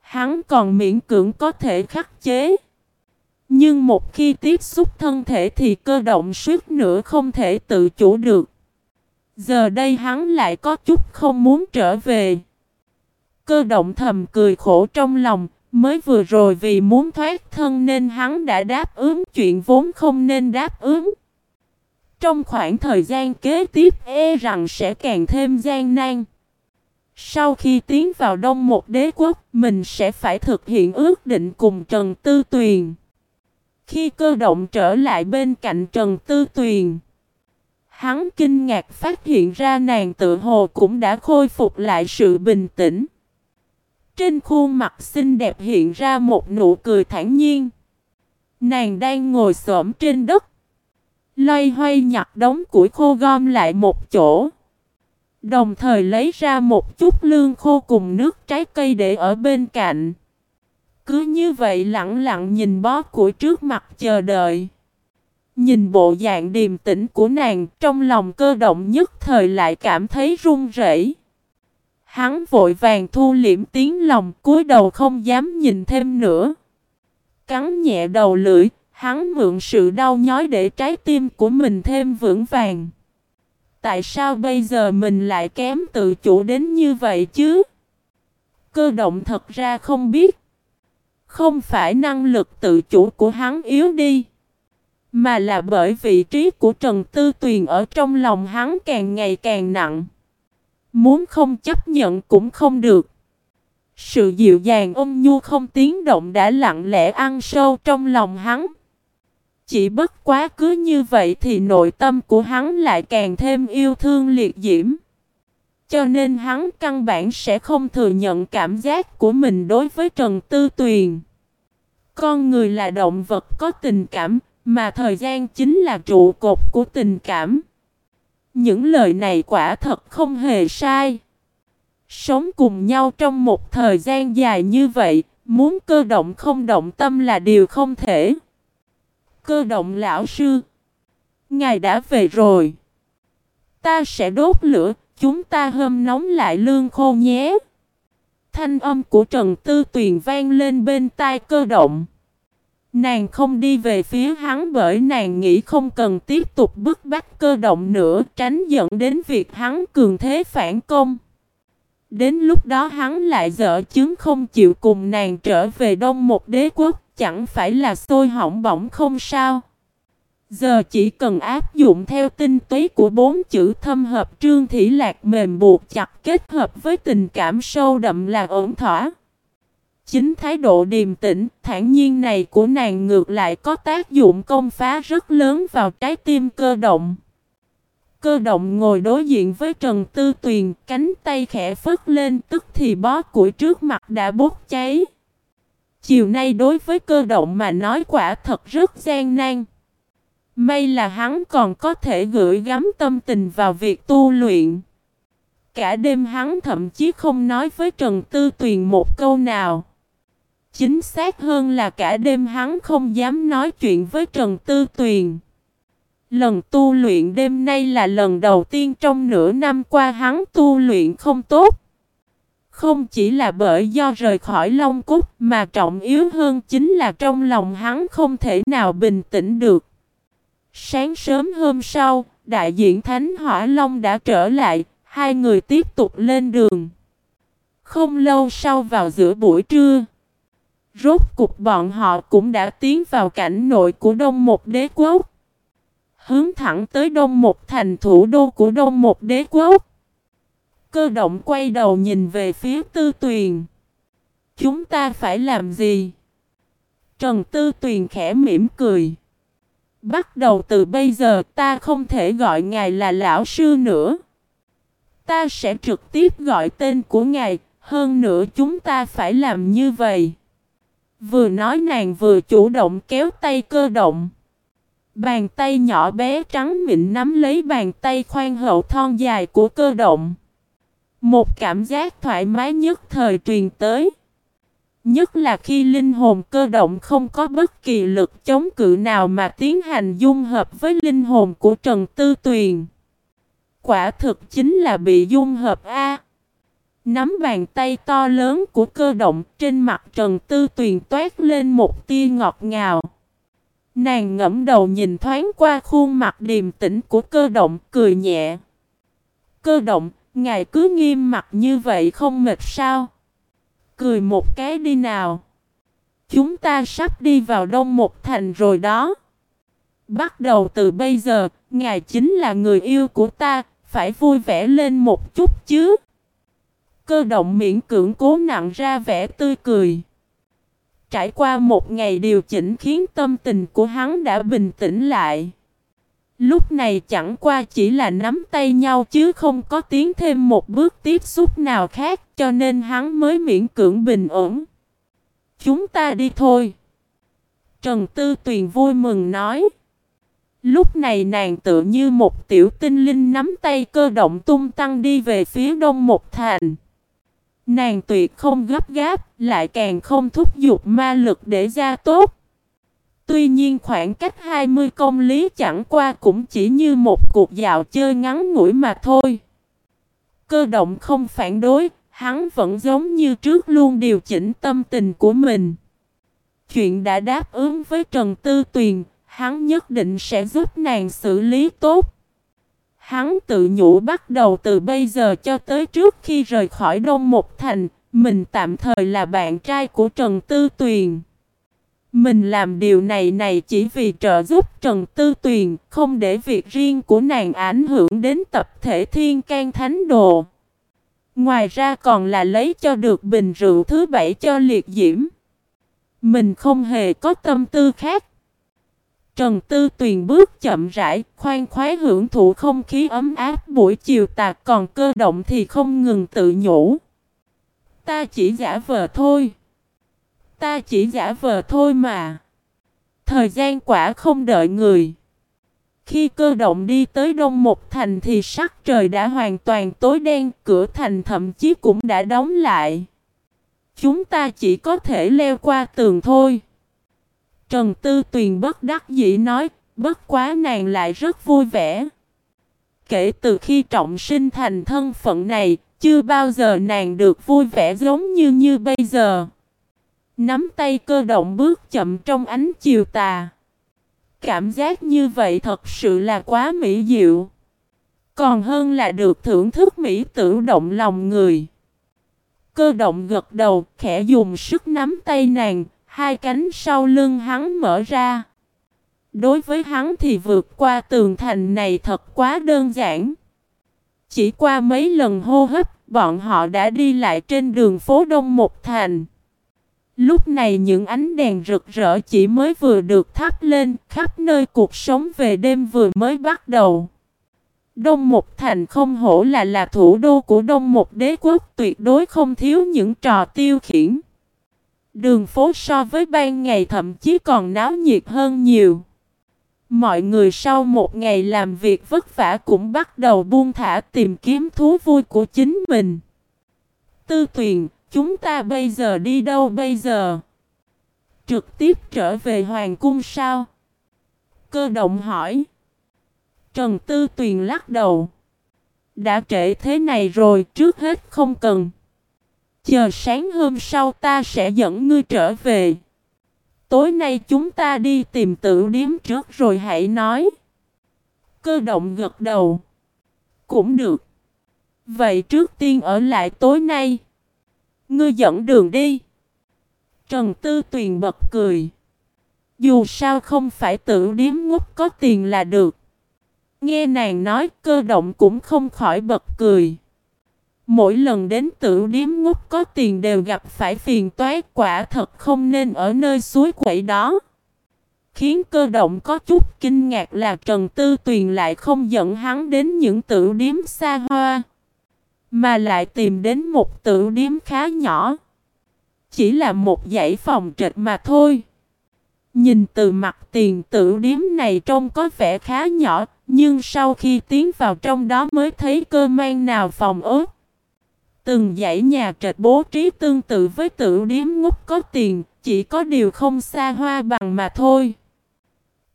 A: hắn còn miễn cưỡng có thể khắc chế. Nhưng một khi tiếp xúc thân thể thì cơ động suýt nữa không thể tự chủ được. Giờ đây hắn lại có chút không muốn trở về. Cơ động thầm cười khổ trong lòng, mới vừa rồi vì muốn thoát thân nên hắn đã đáp ứng chuyện vốn không nên đáp ứng. Trong khoảng thời gian kế tiếp e rằng sẽ càng thêm gian nan. Sau khi tiến vào đông một đế quốc, mình sẽ phải thực hiện ước định cùng Trần Tư Tuyền. Khi cơ động trở lại bên cạnh Trần Tư Tuyền, hắn kinh ngạc phát hiện ra nàng tự hồ cũng đã khôi phục lại sự bình tĩnh. Trên khuôn mặt xinh đẹp hiện ra một nụ cười thản nhiên. Nàng đang ngồi xổm trên đất. Loay hoay nhặt đống củi khô gom lại một chỗ. Đồng thời lấy ra một chút lương khô cùng nước trái cây để ở bên cạnh. Cứ như vậy lặng lặng nhìn bó củi trước mặt chờ đợi. Nhìn bộ dạng điềm tĩnh của nàng trong lòng cơ động nhất thời lại cảm thấy run rẩy. Hắn vội vàng thu liễm tiếng lòng cúi đầu không dám nhìn thêm nữa. Cắn nhẹ đầu lưỡi, hắn mượn sự đau nhói để trái tim của mình thêm vững vàng. Tại sao bây giờ mình lại kém tự chủ đến như vậy chứ? Cơ động thật ra không biết. Không phải năng lực tự chủ của hắn yếu đi. Mà là bởi vị trí của Trần Tư Tuyền ở trong lòng hắn càng ngày càng nặng. Muốn không chấp nhận cũng không được. Sự dịu dàng ôm nhu không tiếng động đã lặng lẽ ăn sâu trong lòng hắn. Chỉ bất quá cứ như vậy thì nội tâm của hắn lại càng thêm yêu thương liệt diễm. Cho nên hắn căn bản sẽ không thừa nhận cảm giác của mình đối với Trần Tư Tuyền. Con người là động vật có tình cảm, mà thời gian chính là trụ cột của tình cảm. Những lời này quả thật không hề sai. Sống cùng nhau trong một thời gian dài như vậy, muốn cơ động không động tâm là điều không thể. Cơ động lão sư. Ngài đã về rồi. Ta sẽ đốt lửa, chúng ta hâm nóng lại lương khô nhé. Thanh âm của Trần Tư Tuyền vang lên bên tai cơ động. Nàng không đi về phía hắn bởi nàng nghĩ không cần tiếp tục bức bách cơ động nữa tránh dẫn đến việc hắn cường thế phản công. Đến lúc đó hắn lại dở chứng không chịu cùng nàng trở về đông một đế quốc chẳng phải là sôi hỏng bỏng không sao. Giờ chỉ cần áp dụng theo tinh túy của bốn chữ thâm hợp trương thủy lạc mềm buộc chặt kết hợp với tình cảm sâu đậm là ổn thỏa. Chính thái độ điềm tĩnh, thản nhiên này của nàng ngược lại có tác dụng công phá rất lớn vào trái tim cơ động. Cơ động ngồi đối diện với Trần Tư Tuyền, cánh tay khẽ phất lên tức thì bó củi trước mặt đã bốc cháy. Chiều nay đối với cơ động mà nói quả thật rất gian nan. May là hắn còn có thể gửi gắm tâm tình vào việc tu luyện. Cả đêm hắn thậm chí không nói với Trần Tư Tuyền một câu nào. Chính xác hơn là cả đêm hắn không dám nói chuyện với Trần Tư Tuyền. Lần tu luyện đêm nay là lần đầu tiên trong nửa năm qua hắn tu luyện không tốt. Không chỉ là bởi do rời khỏi Long Cúc mà trọng yếu hơn chính là trong lòng hắn không thể nào bình tĩnh được. Sáng sớm hôm sau, đại diện Thánh Hỏa Long đã trở lại, hai người tiếp tục lên đường. Không lâu sau vào giữa buổi trưa, rốt cục bọn họ cũng đã tiến vào cảnh nội của Đông Một Đế Quốc. Hướng thẳng tới Đông Một thành thủ đô của Đông Một Đế Quốc. Cơ động quay đầu nhìn về phía tư tuyền. Chúng ta phải làm gì? Trần Tư Tuyền khẽ mỉm cười. Bắt đầu từ bây giờ ta không thể gọi ngài là lão sư nữa. Ta sẽ trực tiếp gọi tên của ngài, hơn nữa chúng ta phải làm như vậy. Vừa nói nàng vừa chủ động kéo tay cơ động. Bàn tay nhỏ bé trắng mịn nắm lấy bàn tay khoan hậu thon dài của cơ động. Một cảm giác thoải mái nhất thời truyền tới. Nhất là khi linh hồn cơ động không có bất kỳ lực chống cự nào mà tiến hành dung hợp với linh hồn của Trần Tư Tuyền. Quả thực chính là bị dung hợp A. Nắm bàn tay to lớn của cơ động trên mặt Trần Tư Tuyền toát lên một tia ngọt ngào. Nàng ngẫm đầu nhìn thoáng qua khuôn mặt điềm tĩnh của cơ động cười nhẹ. Cơ động, ngài cứ nghiêm mặt như vậy không mệt sao? Cười một cái đi nào. Chúng ta sắp đi vào đông một thành rồi đó. Bắt đầu từ bây giờ, ngài chính là người yêu của ta, phải vui vẻ lên một chút chứ. Cơ động miễn cưỡng cố nặng ra vẻ tươi cười. Trải qua một ngày điều chỉnh khiến tâm tình của hắn đã bình tĩnh lại. Lúc này chẳng qua chỉ là nắm tay nhau chứ không có tiến thêm một bước tiếp xúc nào khác cho nên hắn mới miễn cưỡng bình ổn. Chúng ta đi thôi. Trần Tư Tuyền vui mừng nói. Lúc này nàng tự như một tiểu tinh linh nắm tay cơ động tung tăng đi về phía đông một thành. Nàng tuyệt không gấp gáp, lại càng không thúc giục ma lực để ra tốt. Tuy nhiên khoảng cách 20 công lý chẳng qua cũng chỉ như một cuộc dạo chơi ngắn ngủi mà thôi. Cơ động không phản đối, hắn vẫn giống như trước luôn điều chỉnh tâm tình của mình. Chuyện đã đáp ứng với Trần Tư Tuyền, hắn nhất định sẽ giúp nàng xử lý tốt. Hắn tự nhủ bắt đầu từ bây giờ cho tới trước khi rời khỏi Đông Một Thành, mình tạm thời là bạn trai của Trần Tư Tuyền. Mình làm điều này này chỉ vì trợ giúp Trần Tư Tuyền, không để việc riêng của nàng ảnh hưởng đến tập thể Thiên can Thánh Đồ. Ngoài ra còn là lấy cho được bình rượu thứ bảy cho liệt diễm. Mình không hề có tâm tư khác. Trần Tư Tuyền bước chậm rãi, khoan khoái hưởng thụ không khí ấm áp buổi chiều tạc còn cơ động thì không ngừng tự nhủ. Ta chỉ giả vờ thôi. Ta chỉ giả vờ thôi mà. Thời gian quả không đợi người. Khi cơ động đi tới đông một thành thì sắc trời đã hoàn toàn tối đen, cửa thành thậm chí cũng đã đóng lại. Chúng ta chỉ có thể leo qua tường thôi. Trần Tư Tuyền bất đắc dĩ nói, bất quá nàng lại rất vui vẻ. Kể từ khi trọng sinh thành thân phận này, chưa bao giờ nàng được vui vẻ giống như như bây giờ. Nắm tay cơ động bước chậm trong ánh chiều tà. Cảm giác như vậy thật sự là quá mỹ diệu. Còn hơn là được thưởng thức mỹ tử động lòng người. Cơ động gật đầu, khẽ dùng sức nắm tay nàng, hai cánh sau lưng hắn mở ra. Đối với hắn thì vượt qua tường thành này thật quá đơn giản. Chỉ qua mấy lần hô hấp, bọn họ đã đi lại trên đường phố Đông Một Thành. Lúc này những ánh đèn rực rỡ chỉ mới vừa được thắp lên, khắp nơi cuộc sống về đêm vừa mới bắt đầu. Đông Một Thành không hổ là là thủ đô của Đông Một đế quốc tuyệt đối không thiếu những trò tiêu khiển. Đường phố so với ban ngày thậm chí còn náo nhiệt hơn nhiều. Mọi người sau một ngày làm việc vất vả cũng bắt đầu buông thả tìm kiếm thú vui của chính mình. Tư tuyền, chúng ta bây giờ đi đâu bây giờ? Trực tiếp trở về Hoàng cung sao? Cơ động hỏi. Trần Tư Tuyền lắc đầu. Đã trễ thế này rồi, trước hết không cần. Chờ sáng hôm sau ta sẽ dẫn ngươi trở về. Tối nay chúng ta đi tìm tự điếm trước rồi hãy nói. Cơ động gật đầu. Cũng được. Vậy trước tiên ở lại tối nay. Ngươi dẫn đường đi. Trần Tư Tuyền bật cười. Dù sao không phải tự điếm ngốc có tiền là được. Nghe nàng nói cơ động cũng không khỏi bật cười. Mỗi lần đến tự điếm ngốc có tiền đều gặp phải phiền toái, quả thật không nên ở nơi suối quậy đó. Khiến cơ động có chút kinh ngạc là Trần Tư Tuyền lại không dẫn hắn đến những tự điếm xa hoa. Mà lại tìm đến một tự điếm khá nhỏ. Chỉ là một dãy phòng trệt mà thôi. Nhìn từ mặt tiền tự điếm này trông có vẻ khá nhỏ, nhưng sau khi tiến vào trong đó mới thấy cơ mang nào phòng ớt. Từng dãy nhà trệt bố trí tương tự với tự điếm ngút có tiền, chỉ có điều không xa hoa bằng mà thôi.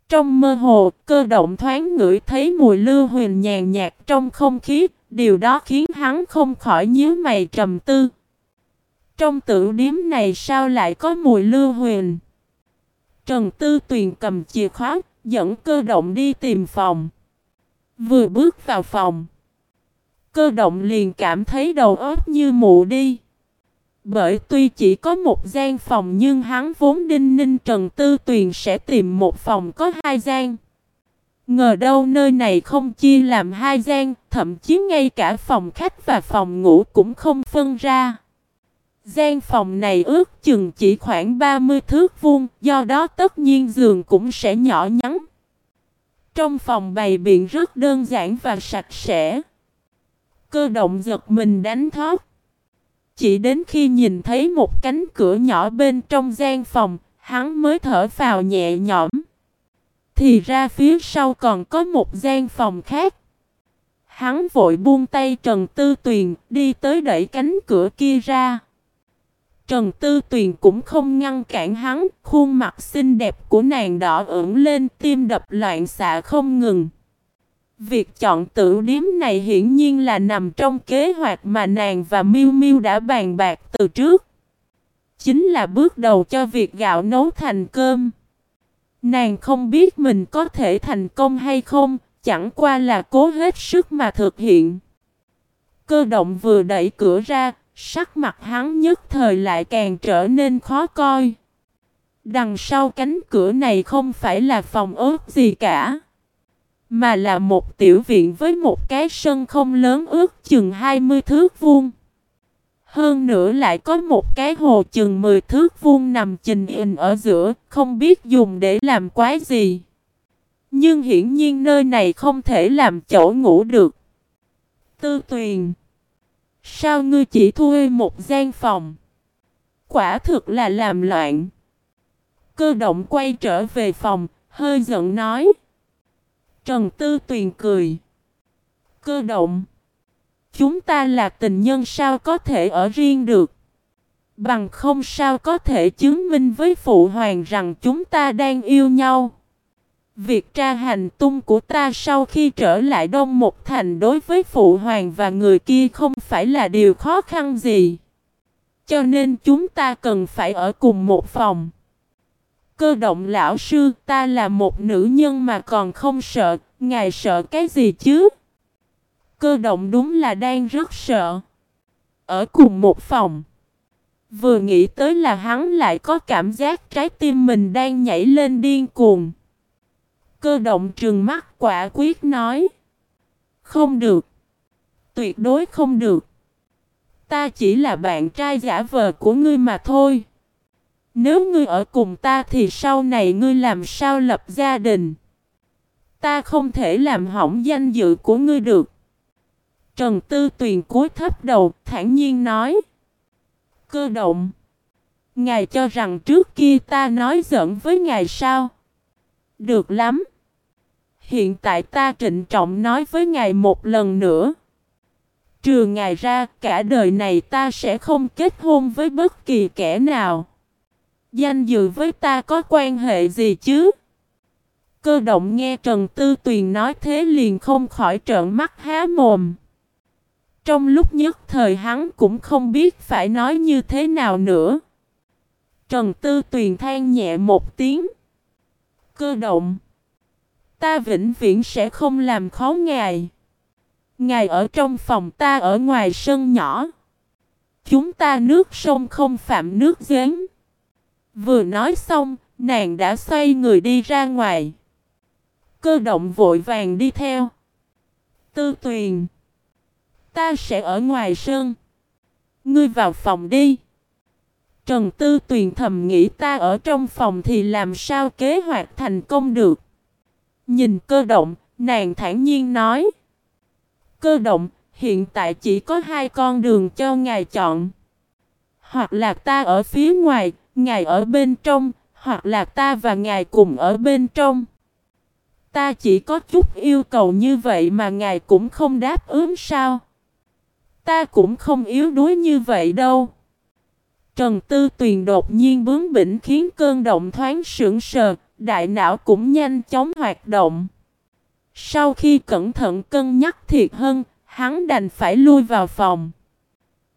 A: Trong mơ hồ, cơ động thoáng ngửi thấy mùi lưu huyền nhàn nhạt trong không khí, điều đó khiến hắn không khỏi nhíu mày trầm tư. Trong tự điếm này sao lại có mùi lưu huyền? Trần Tư Tuyền cầm chìa khóa, dẫn cơ động đi tìm phòng. Vừa bước vào phòng, cơ động liền cảm thấy đầu óc như mụ đi. Bởi tuy chỉ có một gian phòng nhưng hắn vốn đinh ninh Trần Tư Tuyền sẽ tìm một phòng có hai gian. Ngờ đâu nơi này không chia làm hai gian, thậm chí ngay cả phòng khách và phòng ngủ cũng không phân ra. Gian phòng này ước chừng chỉ khoảng 30 thước vuông, do đó tất nhiên giường cũng sẽ nhỏ nhắn. Trong phòng bày biện rất đơn giản và sạch sẽ. Cơ động giật mình đánh thoát. Chỉ đến khi nhìn thấy một cánh cửa nhỏ bên trong gian phòng, hắn mới thở vào nhẹ nhõm. Thì ra phía sau còn có một gian phòng khác. Hắn vội buông tay Trần Tư Tuyền đi tới đẩy cánh cửa kia ra. Trần Tư Tuyền cũng không ngăn cản hắn, khuôn mặt xinh đẹp của nàng đỏ ửng lên tim đập loạn xạ không ngừng. Việc chọn tự điếm này hiển nhiên là nằm trong kế hoạch mà nàng và Miu Miu đã bàn bạc từ trước. Chính là bước đầu cho việc gạo nấu thành cơm. Nàng không biết mình có thể thành công hay không, chẳng qua là cố hết sức mà thực hiện. Cơ động vừa đẩy cửa ra, sắc mặt hắn nhất thời lại càng trở nên khó coi. Đằng sau cánh cửa này không phải là phòng ớt gì cả. Mà là một tiểu viện với một cái sân không lớn ước chừng 20 thước vuông. Hơn nữa lại có một cái hồ chừng 10 thước vuông nằm trình hình ở giữa, không biết dùng để làm quái gì. Nhưng hiển nhiên nơi này không thể làm chỗ ngủ được. Tư tuyền Sao ngươi chỉ thuê một gian phòng? Quả thực là làm loạn. Cơ động quay trở về phòng, hơi giận nói. Trần Tư Tuyền cười. Cơ động. Chúng ta là tình nhân sao có thể ở riêng được. Bằng không sao có thể chứng minh với phụ hoàng rằng chúng ta đang yêu nhau. Việc tra hành tung của ta sau khi trở lại Đông Một Thành đối với Phụ Hoàng và người kia không phải là điều khó khăn gì. Cho nên chúng ta cần phải ở cùng một phòng. Cơ động lão sư ta là một nữ nhân mà còn không sợ, ngài sợ cái gì chứ? Cơ động đúng là đang rất sợ. Ở cùng một phòng. Vừa nghĩ tới là hắn lại có cảm giác trái tim mình đang nhảy lên điên cuồng. Cơ động trừng mắt quả quyết nói. Không được. Tuyệt đối không được. Ta chỉ là bạn trai giả vờ của ngươi mà thôi. Nếu ngươi ở cùng ta thì sau này ngươi làm sao lập gia đình? Ta không thể làm hỏng danh dự của ngươi được. Trần Tư Tuyền cúi thấp đầu, thản nhiên nói. Cơ động. Ngài cho rằng trước kia ta nói giỡn với ngài sao? Được lắm. Hiện tại ta trịnh trọng nói với ngài một lần nữa. Trừ ngài ra, cả đời này ta sẽ không kết hôn với bất kỳ kẻ nào. Danh dự với ta có quan hệ gì chứ? Cơ động nghe Trần Tư Tuyền nói thế liền không khỏi trợn mắt há mồm. Trong lúc nhất thời hắn cũng không biết phải nói như thế nào nữa. Trần Tư Tuyền than nhẹ một tiếng. Cơ động. Ta vĩnh viễn sẽ không làm khó ngài. Ngài ở trong phòng ta ở ngoài sân nhỏ. Chúng ta nước sông không phạm nước giếng. Vừa nói xong, nàng đã xoay người đi ra ngoài. Cơ động vội vàng đi theo. Tư tuyền. Ta sẽ ở ngoài sân. Ngươi vào phòng đi. Trần Tư Tuyền thầm nghĩ ta ở trong phòng thì làm sao kế hoạch thành công được. Nhìn cơ động, nàng thản nhiên nói. Cơ động, hiện tại chỉ có hai con đường cho ngài chọn. Hoặc là ta ở phía ngoài, ngài ở bên trong, hoặc là ta và ngài cùng ở bên trong. Ta chỉ có chút yêu cầu như vậy mà ngài cũng không đáp ứng sao? Ta cũng không yếu đuối như vậy đâu. Trần Tư Tuyền đột nhiên bướng bỉnh khiến cơn động thoáng sững sờ, đại não cũng nhanh chóng hoạt động. Sau khi cẩn thận cân nhắc thiệt hơn, hắn đành phải lui vào phòng.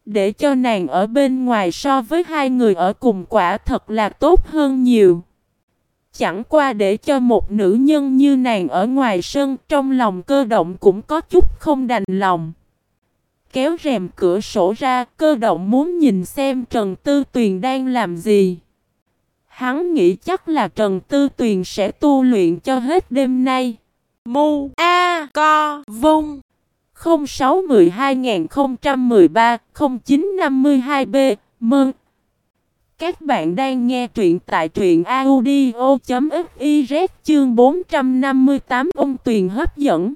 A: Để cho nàng ở bên ngoài so với hai người ở cùng quả thật là tốt hơn nhiều. Chẳng qua để cho một nữ nhân như nàng ở ngoài sân trong lòng cơ động cũng có chút không đành lòng. Kéo rèm cửa sổ ra, cơ động muốn nhìn xem Trần Tư Tuyền đang làm gì. Hắn nghĩ chắc là Trần Tư Tuyền sẽ tu luyện cho hết đêm nay. Mu A Co Vung 0612-013-0952B Mừng! Các bạn đang nghe truyện tại truyện audio.fiz chương 458 ông Tuyền hấp dẫn.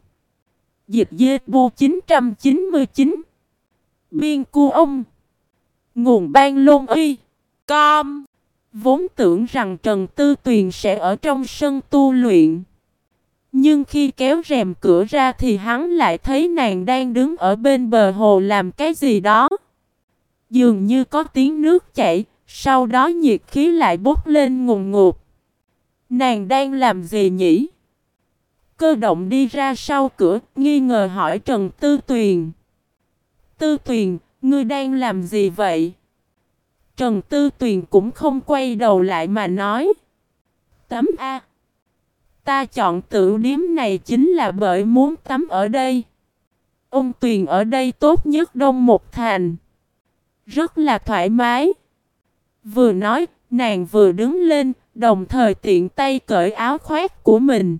A: Dịch dê bu 999 Biên cu ông. Nguồn ban lôn y. Com. Vốn tưởng rằng Trần Tư Tuyền sẽ ở trong sân tu luyện. Nhưng khi kéo rèm cửa ra thì hắn lại thấy nàng đang đứng ở bên bờ hồ làm cái gì đó. Dường như có tiếng nước chảy, Sau đó nhiệt khí lại bốc lên ngùng ngụt. Nàng đang làm gì nhỉ? Cơ động đi ra sau cửa, nghi ngờ hỏi Trần Tư Tuyền. Tư Tuyền, ngươi đang làm gì vậy? Trần Tư Tuyền cũng không quay đầu lại mà nói. Tắm A. Ta chọn tự điếm này chính là bởi muốn tắm ở đây. Ông Tuyền ở đây tốt nhất Đông Một Thành. Rất là thoải mái. Vừa nói, nàng vừa đứng lên, đồng thời tiện tay cởi áo khoác của mình.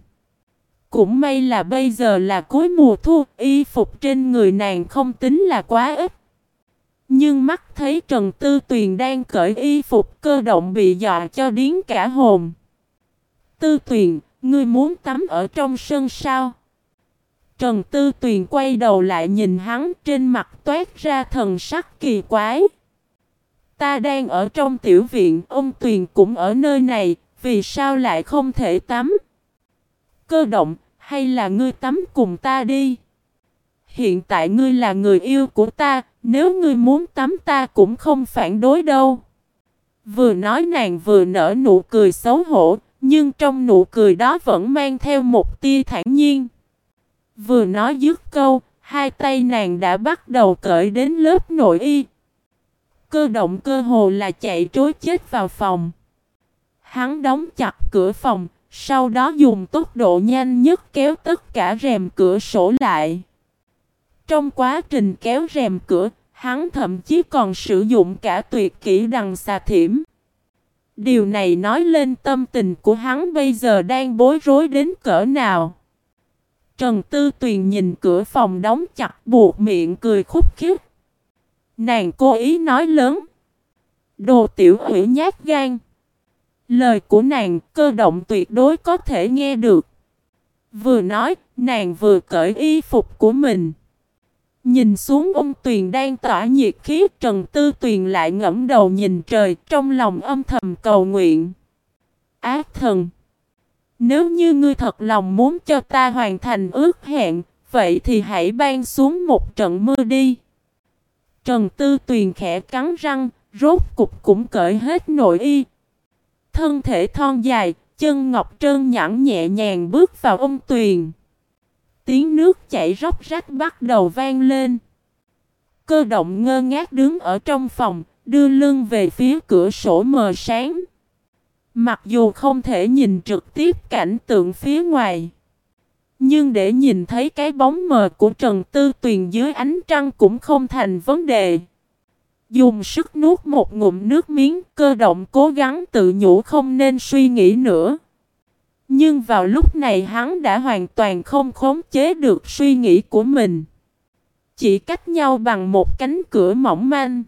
A: Cũng may là bây giờ là cuối mùa thu, y phục trên người nàng không tính là quá ít. Nhưng mắt thấy Trần Tư Tuyền đang cởi y phục cơ động bị dọa cho điến cả hồn. Tư Tuyền, ngươi muốn tắm ở trong sân sao? Trần Tư Tuyền quay đầu lại nhìn hắn trên mặt toát ra thần sắc kỳ quái. Ta đang ở trong tiểu viện, ông Tuyền cũng ở nơi này, vì sao lại không thể tắm? Cơ động, hay là ngươi tắm cùng ta đi? Hiện tại ngươi là người yêu của ta, nếu ngươi muốn tắm ta cũng không phản đối đâu. Vừa nói nàng vừa nở nụ cười xấu hổ, nhưng trong nụ cười đó vẫn mang theo một tia thản nhiên. Vừa nói dứt câu, hai tay nàng đã bắt đầu cởi đến lớp nội y. Cơ động cơ hồ là chạy trối chết vào phòng. Hắn đóng chặt cửa phòng, sau đó dùng tốc độ nhanh nhất kéo tất cả rèm cửa sổ lại. Trong quá trình kéo rèm cửa, hắn thậm chí còn sử dụng cả tuyệt kỹ đằng xà thiểm. Điều này nói lên tâm tình của hắn bây giờ đang bối rối đến cỡ nào. Trần Tư Tuyền nhìn cửa phòng đóng chặt buộc miệng cười khúc khích. Nàng cố ý nói lớn. Đồ tiểu hủy nhát gan. Lời của nàng cơ động tuyệt đối có thể nghe được. Vừa nói, nàng vừa cởi y phục của mình. Nhìn xuống ông Tuyền đang tỏa nhiệt khí Trần Tư Tuyền lại ngẫm đầu nhìn trời trong lòng âm thầm cầu nguyện. Ác thần! Nếu như ngươi thật lòng muốn cho ta hoàn thành ước hẹn, vậy thì hãy ban xuống một trận mưa đi. Trần Tư Tuyền khẽ cắn răng, rốt cục cũng cởi hết nội y. Thân thể thon dài, chân ngọc trơn nhẵn nhẹ nhàng bước vào ông tuyền. Tiếng nước chảy róc rách bắt đầu vang lên. Cơ động ngơ ngác đứng ở trong phòng, đưa lưng về phía cửa sổ mờ sáng. Mặc dù không thể nhìn trực tiếp cảnh tượng phía ngoài, nhưng để nhìn thấy cái bóng mờ của Trần Tư Tuyền dưới ánh trăng cũng không thành vấn đề. Dùng sức nuốt một ngụm nước miếng, cơ động cố gắng tự nhủ không nên suy nghĩ nữa. Nhưng vào lúc này hắn đã hoàn toàn không khống chế được suy nghĩ của mình. Chỉ cách nhau bằng một cánh cửa mỏng manh.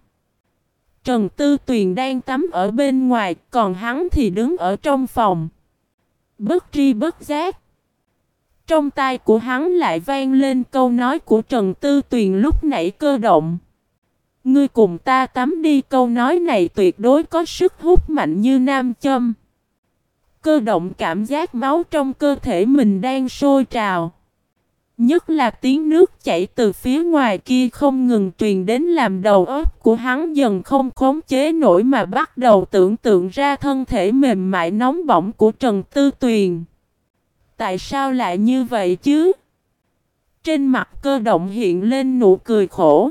A: Trần Tư Tuyền đang tắm ở bên ngoài, còn hắn thì đứng ở trong phòng. Bất tri bất giác. Trong tai của hắn lại vang lên câu nói của Trần Tư Tuyền lúc nãy cơ động. Ngươi cùng ta tắm đi, câu nói này tuyệt đối có sức hút mạnh như nam châm. Cơ động cảm giác máu trong cơ thể mình đang sôi trào. Nhất là tiếng nước chảy từ phía ngoài kia không ngừng truyền đến làm đầu óc của hắn dần không khống chế nổi mà bắt đầu tưởng tượng ra thân thể mềm mại nóng bỏng của Trần Tư Tuyền. Tại sao lại như vậy chứ? Trên mặt cơ động hiện lên nụ cười khổ.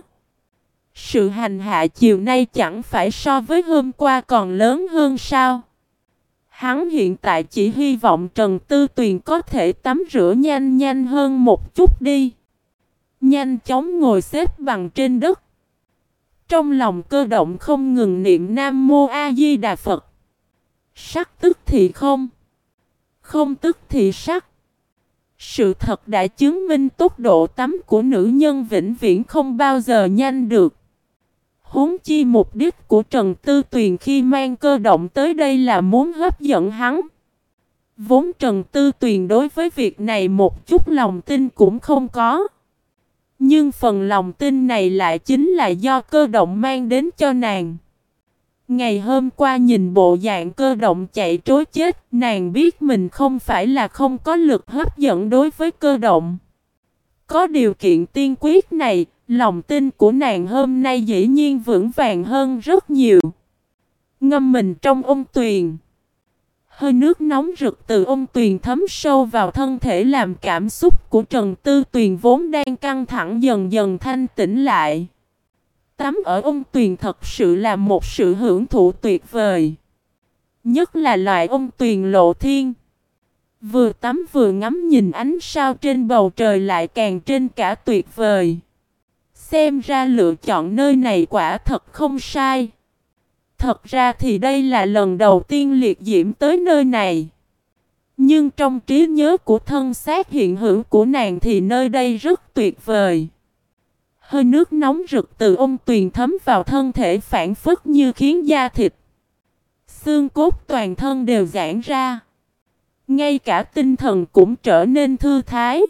A: Sự hành hạ chiều nay chẳng phải so với hôm qua còn lớn hơn sao? Hắn hiện tại chỉ hy vọng Trần Tư Tuyền có thể tắm rửa nhanh nhanh hơn một chút đi. Nhanh chóng ngồi xếp bằng trên đất. Trong lòng cơ động không ngừng niệm Nam Mô A Di Đà Phật. Sắc tức thì không. Không tức thì sắc. Sự thật đã chứng minh tốc độ tắm của nữ nhân vĩnh viễn không bao giờ nhanh được. Huống chi mục đích của Trần Tư Tuyền khi mang cơ động tới đây là muốn hấp dẫn hắn. Vốn Trần Tư Tuyền đối với việc này một chút lòng tin cũng không có. Nhưng phần lòng tin này lại chính là do cơ động mang đến cho nàng. Ngày hôm qua nhìn bộ dạng cơ động chạy trối chết, nàng biết mình không phải là không có lực hấp dẫn đối với cơ động. Có điều kiện tiên quyết này, Lòng tin của nàng hôm nay dĩ nhiên vững vàng hơn rất nhiều. Ngâm mình trong ôn tuyền. Hơi nước nóng rực từ ôn tuyền thấm sâu vào thân thể làm cảm xúc của Trần Tư Tuyền vốn đang căng thẳng dần dần thanh tĩnh lại. Tắm ở ôn tuyền thật sự là một sự hưởng thụ tuyệt vời. Nhất là loại ôn tuyền lộ thiên. Vừa tắm vừa ngắm nhìn ánh sao trên bầu trời lại càng trên cả tuyệt vời. Xem ra lựa chọn nơi này quả thật không sai. Thật ra thì đây là lần đầu tiên liệt diễm tới nơi này. Nhưng trong trí nhớ của thân xác hiện hữu của nàng thì nơi đây rất tuyệt vời. Hơi nước nóng rực từ ôn tuyền thấm vào thân thể phản phất như khiến da thịt. Xương cốt toàn thân đều giãn ra. Ngay cả tinh thần cũng trở nên thư thái.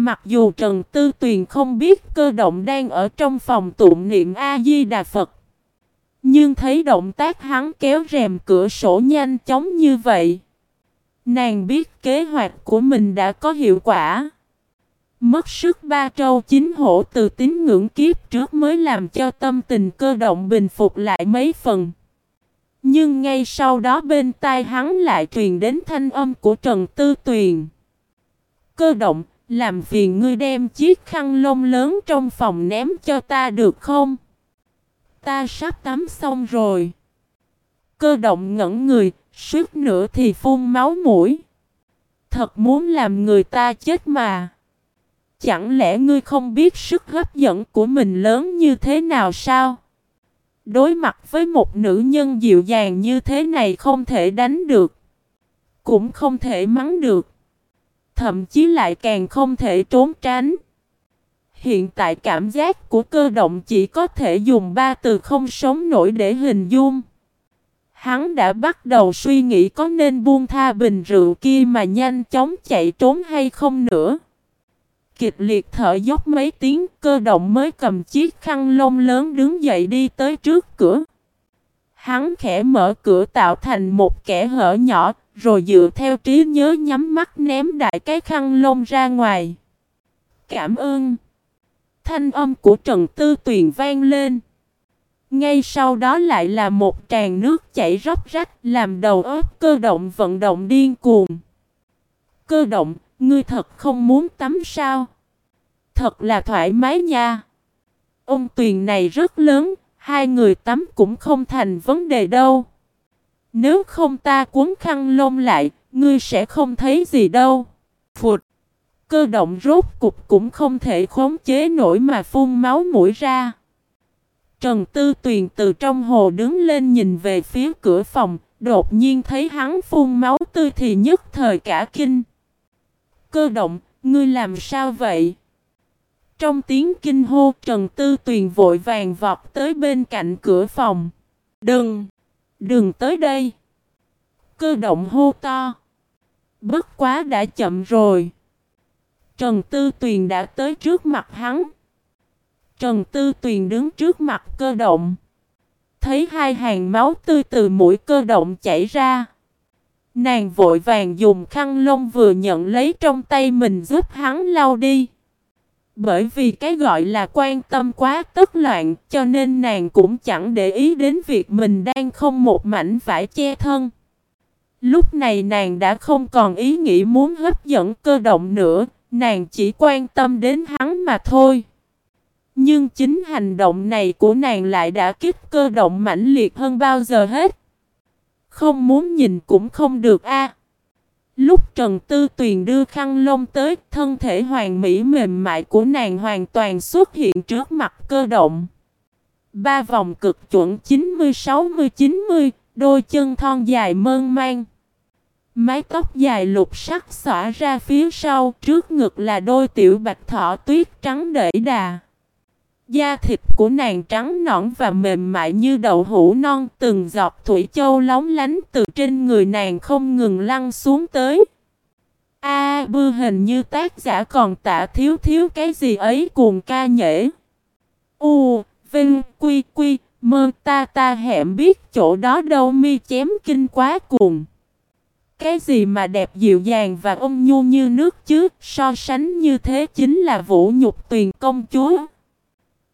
A: Mặc dù Trần Tư Tuyền không biết cơ động đang ở trong phòng tụng niệm A-di-đà Phật. Nhưng thấy động tác hắn kéo rèm cửa sổ nhanh chóng như vậy. Nàng biết kế hoạch của mình đã có hiệu quả. Mất sức ba trâu chín hổ từ tín ngưỡng kiếp trước mới làm cho tâm tình cơ động bình phục lại mấy phần. Nhưng ngay sau đó bên tai hắn lại truyền đến thanh âm của Trần Tư Tuyền. Cơ động, làm phiền ngươi đem chiếc khăn lông lớn trong phòng ném cho ta được không? Ta sắp tắm xong rồi. Cơ động ngẩn người, suýt nữa thì phun máu mũi. Thật muốn làm người ta chết mà. Chẳng lẽ ngươi không biết sức hấp dẫn của mình lớn như thế nào sao? Đối mặt với một nữ nhân dịu dàng như thế này không thể đánh được. Cũng không thể mắng được thậm chí lại càng không thể trốn tránh. Hiện tại cảm giác của cơ động chỉ có thể dùng ba từ không sống nổi để hình dung. Hắn đã bắt đầu suy nghĩ có nên buông tha bình rượu kia mà nhanh chóng chạy trốn hay không nữa. Kịch liệt thở dốc mấy tiếng cơ động mới cầm chiếc khăn lông lớn đứng dậy đi tới trước cửa. Hắn khẽ mở cửa tạo thành một kẻ hở nhỏ, rồi dựa theo trí nhớ nhắm mắt ném đại cái khăn lông ra ngoài. Cảm ơn. Thanh âm của Trần Tư Tuyền vang lên. Ngay sau đó lại là một tràn nước chảy róc rách làm đầu óc cơ động vận động điên cuồng. Cơ động, ngươi thật không muốn tắm sao? Thật là thoải mái nha. Ông tuyền này rất lớn, hai người tắm cũng không thành vấn đề đâu. Nếu không ta cuốn khăn lông lại, ngươi sẽ không thấy gì đâu. Phụt! Cơ động rốt cục cũng không thể khống chế nổi mà phun máu mũi ra. Trần Tư Tuyền từ trong hồ đứng lên nhìn về phía cửa phòng, đột nhiên thấy hắn phun máu tươi thì nhất thời cả kinh. Cơ động, ngươi làm sao vậy? Trong tiếng kinh hô Trần Tư Tuyền vội vàng vọt tới bên cạnh cửa phòng. Đừng! Đừng tới đây! Cơ động hô to. Bất quá đã chậm rồi. Trần Tư Tuyền đã tới trước mặt hắn. Trần Tư Tuyền đứng trước mặt cơ động. Thấy hai hàng máu tươi từ mũi cơ động chảy ra. Nàng vội vàng dùng khăn lông vừa nhận lấy trong tay mình giúp hắn lau đi. Bởi vì cái gọi là quan tâm quá tức loạn cho nên nàng cũng chẳng để ý đến việc mình đang không một mảnh vải che thân. Lúc này nàng đã không còn ý nghĩ muốn hấp dẫn cơ động nữa, nàng chỉ quan tâm đến hắn mà thôi. Nhưng chính hành động này của nàng lại đã kích cơ động mãnh liệt hơn bao giờ hết. Không muốn nhìn cũng không được a. Lúc Trần Tư Tuyền đưa khăn lông tới, thân thể hoàng mỹ mềm mại của nàng hoàn toàn xuất hiện trước mặt cơ động. Ba vòng cực chuẩn 90-60-90, đôi chân thon dài mơn man. Mái tóc dài lục sắc xõa ra phía sau, trước ngực là đôi tiểu bạch thỏ tuyết trắng đẩy đà. Da thịt của nàng trắng nõn và mềm mại như đậu hũ non, từng giọt thủy châu lóng lánh từ trên người nàng không ngừng lăn xuống tới. A bư hình như tác giả còn tả thiếu thiếu cái gì ấy cuồng ca nhễ. U, Vinh, Quy, Quy, Mơ ta ta hẹn biết chỗ đó đâu mi chém kinh quá cuồng. Cái gì mà đẹp dịu dàng và ôn nhu như nước chứ, so sánh như thế chính là vũ nhục tuyền công chúa.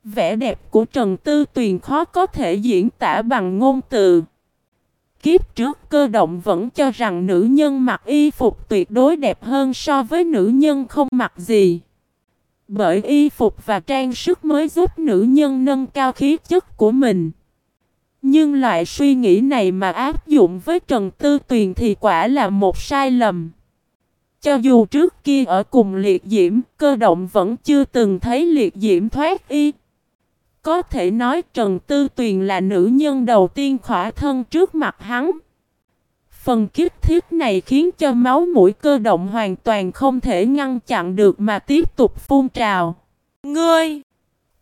A: Vẻ đẹp của Trần Tư Tuyền khó có thể diễn tả bằng ngôn từ. Kiếp trước cơ động vẫn cho rằng nữ nhân mặc y phục tuyệt đối đẹp hơn so với nữ nhân không mặc gì. Bởi y phục và trang sức mới giúp nữ nhân nâng cao khí chất của mình. Nhưng loại suy nghĩ này mà áp dụng với Trần Tư Tuyền thì quả là một sai lầm. Cho dù trước kia ở cùng liệt diễm, cơ động vẫn chưa từng thấy liệt diễm thoát y. Có thể nói Trần Tư Tuyền là nữ nhân đầu tiên khỏa thân trước mặt hắn. Phần kích thiết này khiến cho máu mũi cơ động hoàn toàn không thể ngăn chặn được mà tiếp tục phun trào. Ngươi!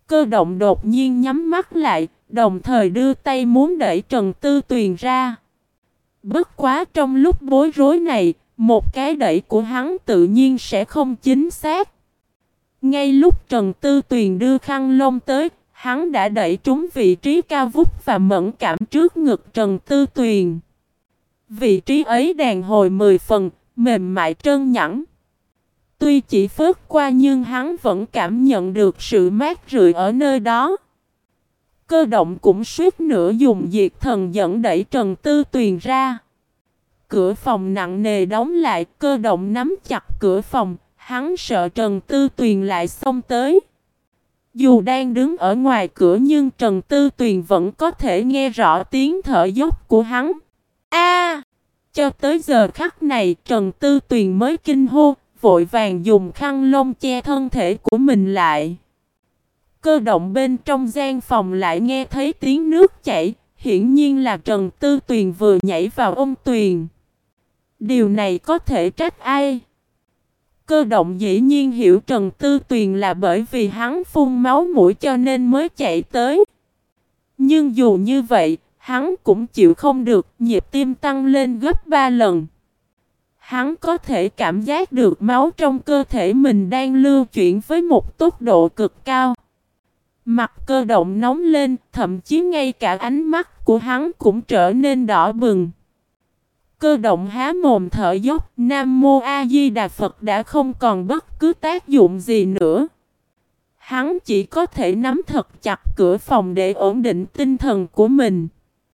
A: Cơ động đột nhiên nhắm mắt lại, đồng thời đưa tay muốn đẩy Trần Tư Tuyền ra. Bất quá trong lúc bối rối này, một cái đẩy của hắn tự nhiên sẽ không chính xác. Ngay lúc Trần Tư Tuyền đưa khăn lông tới, hắn đã đẩy trúng vị trí cao vút và mẫn cảm trước ngực Trần Tư Tuyền. Vị trí ấy đàn hồi mười phần, mềm mại trơn nhẵn. Tuy chỉ phớt qua nhưng hắn vẫn cảm nhận được sự mát rượi ở nơi đó. Cơ động cũng suýt nữa dùng diệt thần dẫn đẩy Trần Tư Tuyền ra. Cửa phòng nặng nề đóng lại, cơ động nắm chặt cửa phòng, hắn sợ Trần Tư Tuyền lại xông tới. Dù đang đứng ở ngoài cửa nhưng Trần Tư Tuyền vẫn có thể nghe rõ tiếng thở dốc của hắn. A! cho tới giờ khắc này Trần Tư Tuyền mới kinh hô, vội vàng dùng khăn lông che thân thể của mình lại. Cơ động bên trong gian phòng lại nghe thấy tiếng nước chảy, hiển nhiên là Trần Tư Tuyền vừa nhảy vào ông Tuyền. Điều này có thể trách ai? Cơ động dĩ nhiên hiểu Trần Tư Tuyền là bởi vì hắn phun máu mũi cho nên mới chạy tới. Nhưng dù như vậy, hắn cũng chịu không được, nhịp tim tăng lên gấp 3 lần. Hắn có thể cảm giác được máu trong cơ thể mình đang lưu chuyển với một tốc độ cực cao. Mặt cơ động nóng lên, thậm chí ngay cả ánh mắt của hắn cũng trở nên đỏ bừng. Cơ động há mồm thở dốc, Nam Mô A Di Đà Phật đã không còn bất cứ tác dụng gì nữa. Hắn chỉ có thể nắm thật chặt cửa phòng để ổn định tinh thần của mình.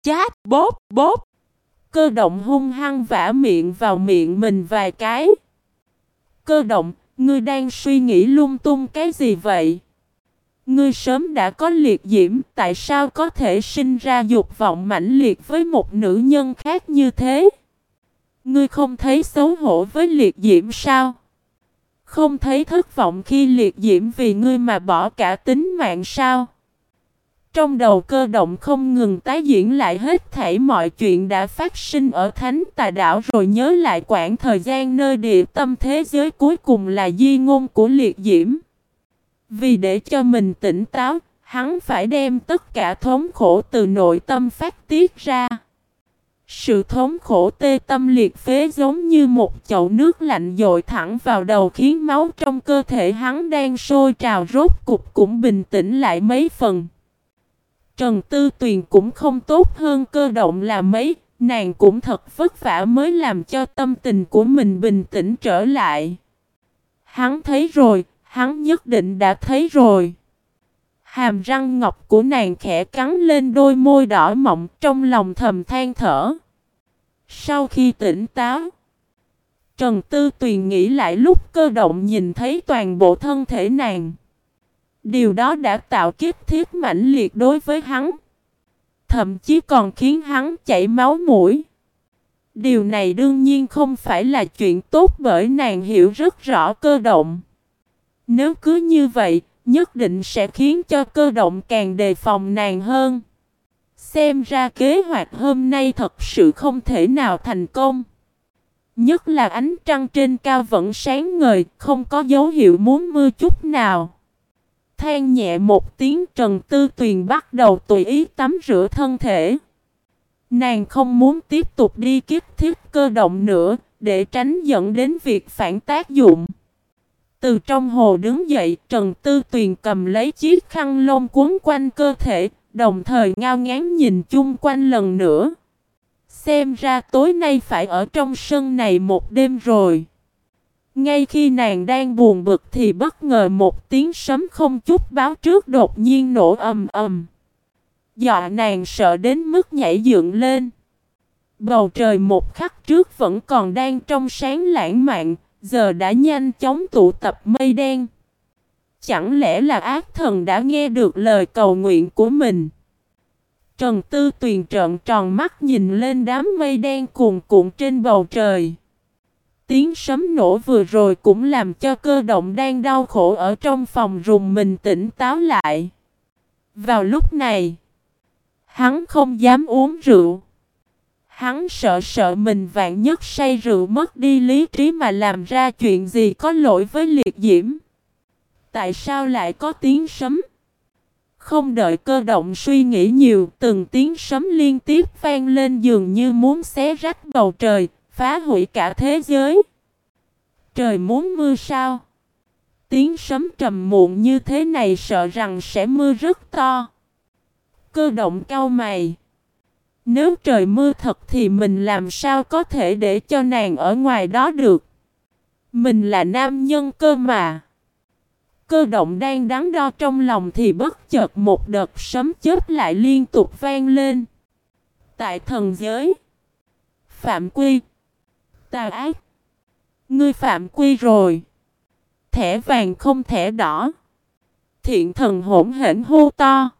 A: Chát, bóp, bóp. Cơ động hung hăng vả miệng vào miệng mình vài cái. Cơ động, ngươi đang suy nghĩ lung tung cái gì vậy? Ngươi sớm đã có liệt diễm, tại sao có thể sinh ra dục vọng mãnh liệt với một nữ nhân khác như thế? Ngươi không thấy xấu hổ với liệt diễm sao? Không thấy thất vọng khi liệt diễm vì ngươi mà bỏ cả tính mạng sao? Trong đầu cơ động không ngừng tái diễn lại hết thảy mọi chuyện đã phát sinh ở Thánh Tà Đảo rồi nhớ lại quãng thời gian nơi địa tâm thế giới cuối cùng là di ngôn của liệt diễm. Vì để cho mình tỉnh táo, hắn phải đem tất cả thống khổ từ nội tâm phát tiết ra. Sự thống khổ tê tâm liệt phế giống như một chậu nước lạnh dội thẳng vào đầu khiến máu trong cơ thể hắn đang sôi trào rốt cục cũng bình tĩnh lại mấy phần. Trần Tư Tuyền cũng không tốt hơn cơ động là mấy, nàng cũng thật vất vả mới làm cho tâm tình của mình bình tĩnh trở lại. Hắn thấy rồi, hắn nhất định đã thấy rồi. Hàm răng ngọc của nàng khẽ cắn lên đôi môi đỏ mọng trong lòng thầm than thở. Sau khi tỉnh táo, Trần Tư Tuyền nghĩ lại lúc cơ động nhìn thấy toàn bộ thân thể nàng. Điều đó đã tạo kiếp thiết mãnh liệt đối với hắn. Thậm chí còn khiến hắn chảy máu mũi. Điều này đương nhiên không phải là chuyện tốt bởi nàng hiểu rất rõ cơ động. Nếu cứ như vậy, nhất định sẽ khiến cho cơ động càng đề phòng nàng hơn. Xem ra kế hoạch hôm nay thật sự không thể nào thành công. Nhất là ánh trăng trên cao vẫn sáng ngời, không có dấu hiệu muốn mưa chút nào. Than nhẹ một tiếng Trần Tư Tuyền bắt đầu tùy ý tắm rửa thân thể. Nàng không muốn tiếp tục đi kiếp thiết cơ động nữa, để tránh dẫn đến việc phản tác dụng. Từ trong hồ đứng dậy, Trần Tư Tuyền cầm lấy chiếc khăn lông cuốn quanh cơ thể, đồng thời ngao ngán nhìn chung quanh lần nữa. Xem ra tối nay phải ở trong sân này một đêm rồi. Ngay khi nàng đang buồn bực thì bất ngờ một tiếng sấm không chút báo trước đột nhiên nổ ầm ầm. Dọa nàng sợ đến mức nhảy dựng lên. Bầu trời một khắc trước vẫn còn đang trong sáng lãng mạn, giờ đã nhanh chóng tụ tập mây đen. Chẳng lẽ là ác thần đã nghe được lời cầu nguyện của mình? Trần Tư Tuyền trợn tròn mắt nhìn lên đám mây đen cuồn cuộn trên bầu trời. Tiếng sấm nổ vừa rồi cũng làm cho cơ động đang đau khổ ở trong phòng rùng mình tỉnh táo lại. Vào lúc này, hắn không dám uống rượu. Hắn sợ sợ mình vạn nhất say rượu mất đi lý trí mà làm ra chuyện gì có lỗi với liệt diễm. Tại sao lại có tiếng sấm? Không đợi cơ động suy nghĩ nhiều, từng tiếng sấm liên tiếp vang lên dường như muốn xé rách bầu trời, phá hủy cả thế giới. Trời muốn mưa sao? Tiếng sấm trầm muộn như thế này sợ rằng sẽ mưa rất to. Cơ động cau mày. Nếu trời mưa thật thì mình làm sao có thể để cho nàng ở ngoài đó được? Mình là nam nhân cơ mà. Cơ động đang đắn đo trong lòng thì bất chợt một đợt sấm chớp lại liên tục vang lên. Tại thần giới. Phạm quy. Tà ác. Ngươi phạm quy rồi. Thẻ vàng không thẻ đỏ. Thiện thần hỗn hển hô to.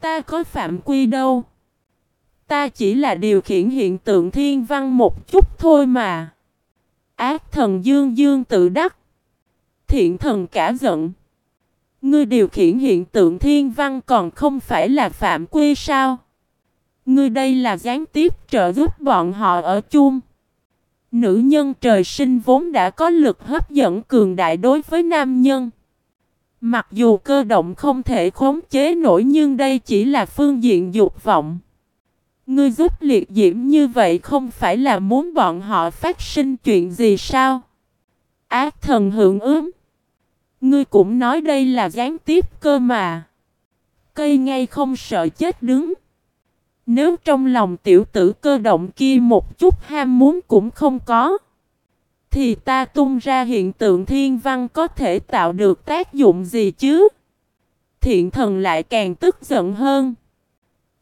A: Ta có phạm quy đâu. Ta chỉ là điều khiển hiện tượng thiên văn một chút thôi mà. Ác thần dương dương tự đắc. Thiện thần cả giận. Ngươi điều khiển hiện tượng thiên văn còn không phải là phạm quy sao? Ngươi đây là gián tiếp trợ giúp bọn họ ở chung. Nữ nhân trời sinh vốn đã có lực hấp dẫn cường đại đối với nam nhân. Mặc dù cơ động không thể khống chế nổi nhưng đây chỉ là phương diện dục vọng. Ngươi giúp liệt diễm như vậy không phải là muốn bọn họ phát sinh chuyện gì sao? Ác thần hưởng ứng. Ngươi cũng nói đây là gián tiếp cơ mà. Cây ngay không sợ chết đứng. Nếu trong lòng tiểu tử cơ động kia một chút ham muốn cũng không có. Thì ta tung ra hiện tượng thiên văn có thể tạo được tác dụng gì chứ? Thiện thần lại càng tức giận hơn.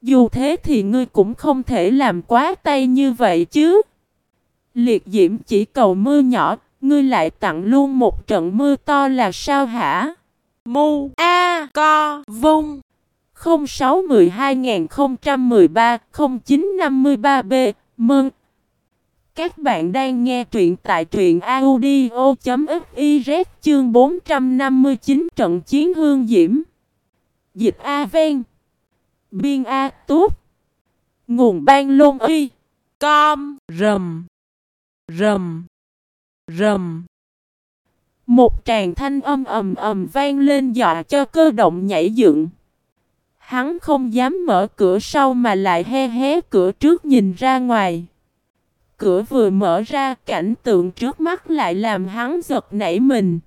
A: Dù thế thì ngươi cũng không thể làm quá tay như vậy chứ. Liệt diễm chỉ cầu mưa nhỏ, ngươi lại tặng luôn một trận mưa to là sao hả?
B: Mu A Co Vung
A: 0612-013-0953B Mừng! Các bạn đang nghe truyện tại truyện audio.fiz chương 459 trận chiến hương diễm. Dịch A Ven Biên A Túp Nguồn ban lôn y
B: Com Rầm Rầm Rầm
A: Một tràng thanh âm ầm ầm vang lên dọa cho cơ động nhảy dựng. Hắn không dám mở cửa sau mà lại he hé cửa trước nhìn ra ngoài. Cửa vừa mở ra cảnh tượng trước mắt lại làm hắn giật nảy mình.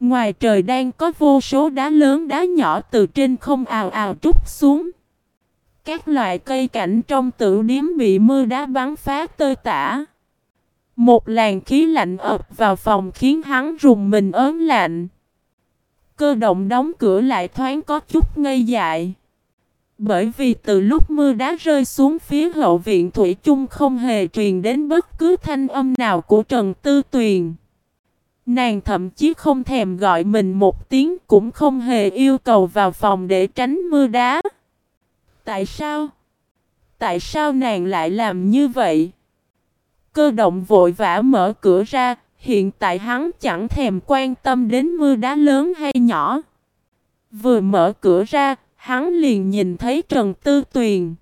A: Ngoài trời đang có vô số đá lớn đá nhỏ từ trên không ào ào trút xuống. Các loại cây cảnh trong tự điếm bị mưa đá bắn phá tơi tả. Một làn khí lạnh ập vào phòng khiến hắn rùng mình ớn lạnh. Cơ động đóng cửa lại thoáng có chút ngây dại. Bởi vì từ lúc mưa đá rơi xuống phía hậu viện Thủy chung không hề truyền đến bất cứ thanh âm nào của Trần Tư Tuyền. Nàng thậm chí không thèm gọi mình một tiếng cũng không hề yêu cầu vào phòng để tránh mưa đá. Tại sao? Tại sao nàng lại làm như vậy? Cơ động vội vã mở cửa ra, hiện tại hắn chẳng thèm quan tâm đến mưa đá lớn hay nhỏ. Vừa mở cửa ra, hắn liền nhìn thấy Trần Tư Tuyền.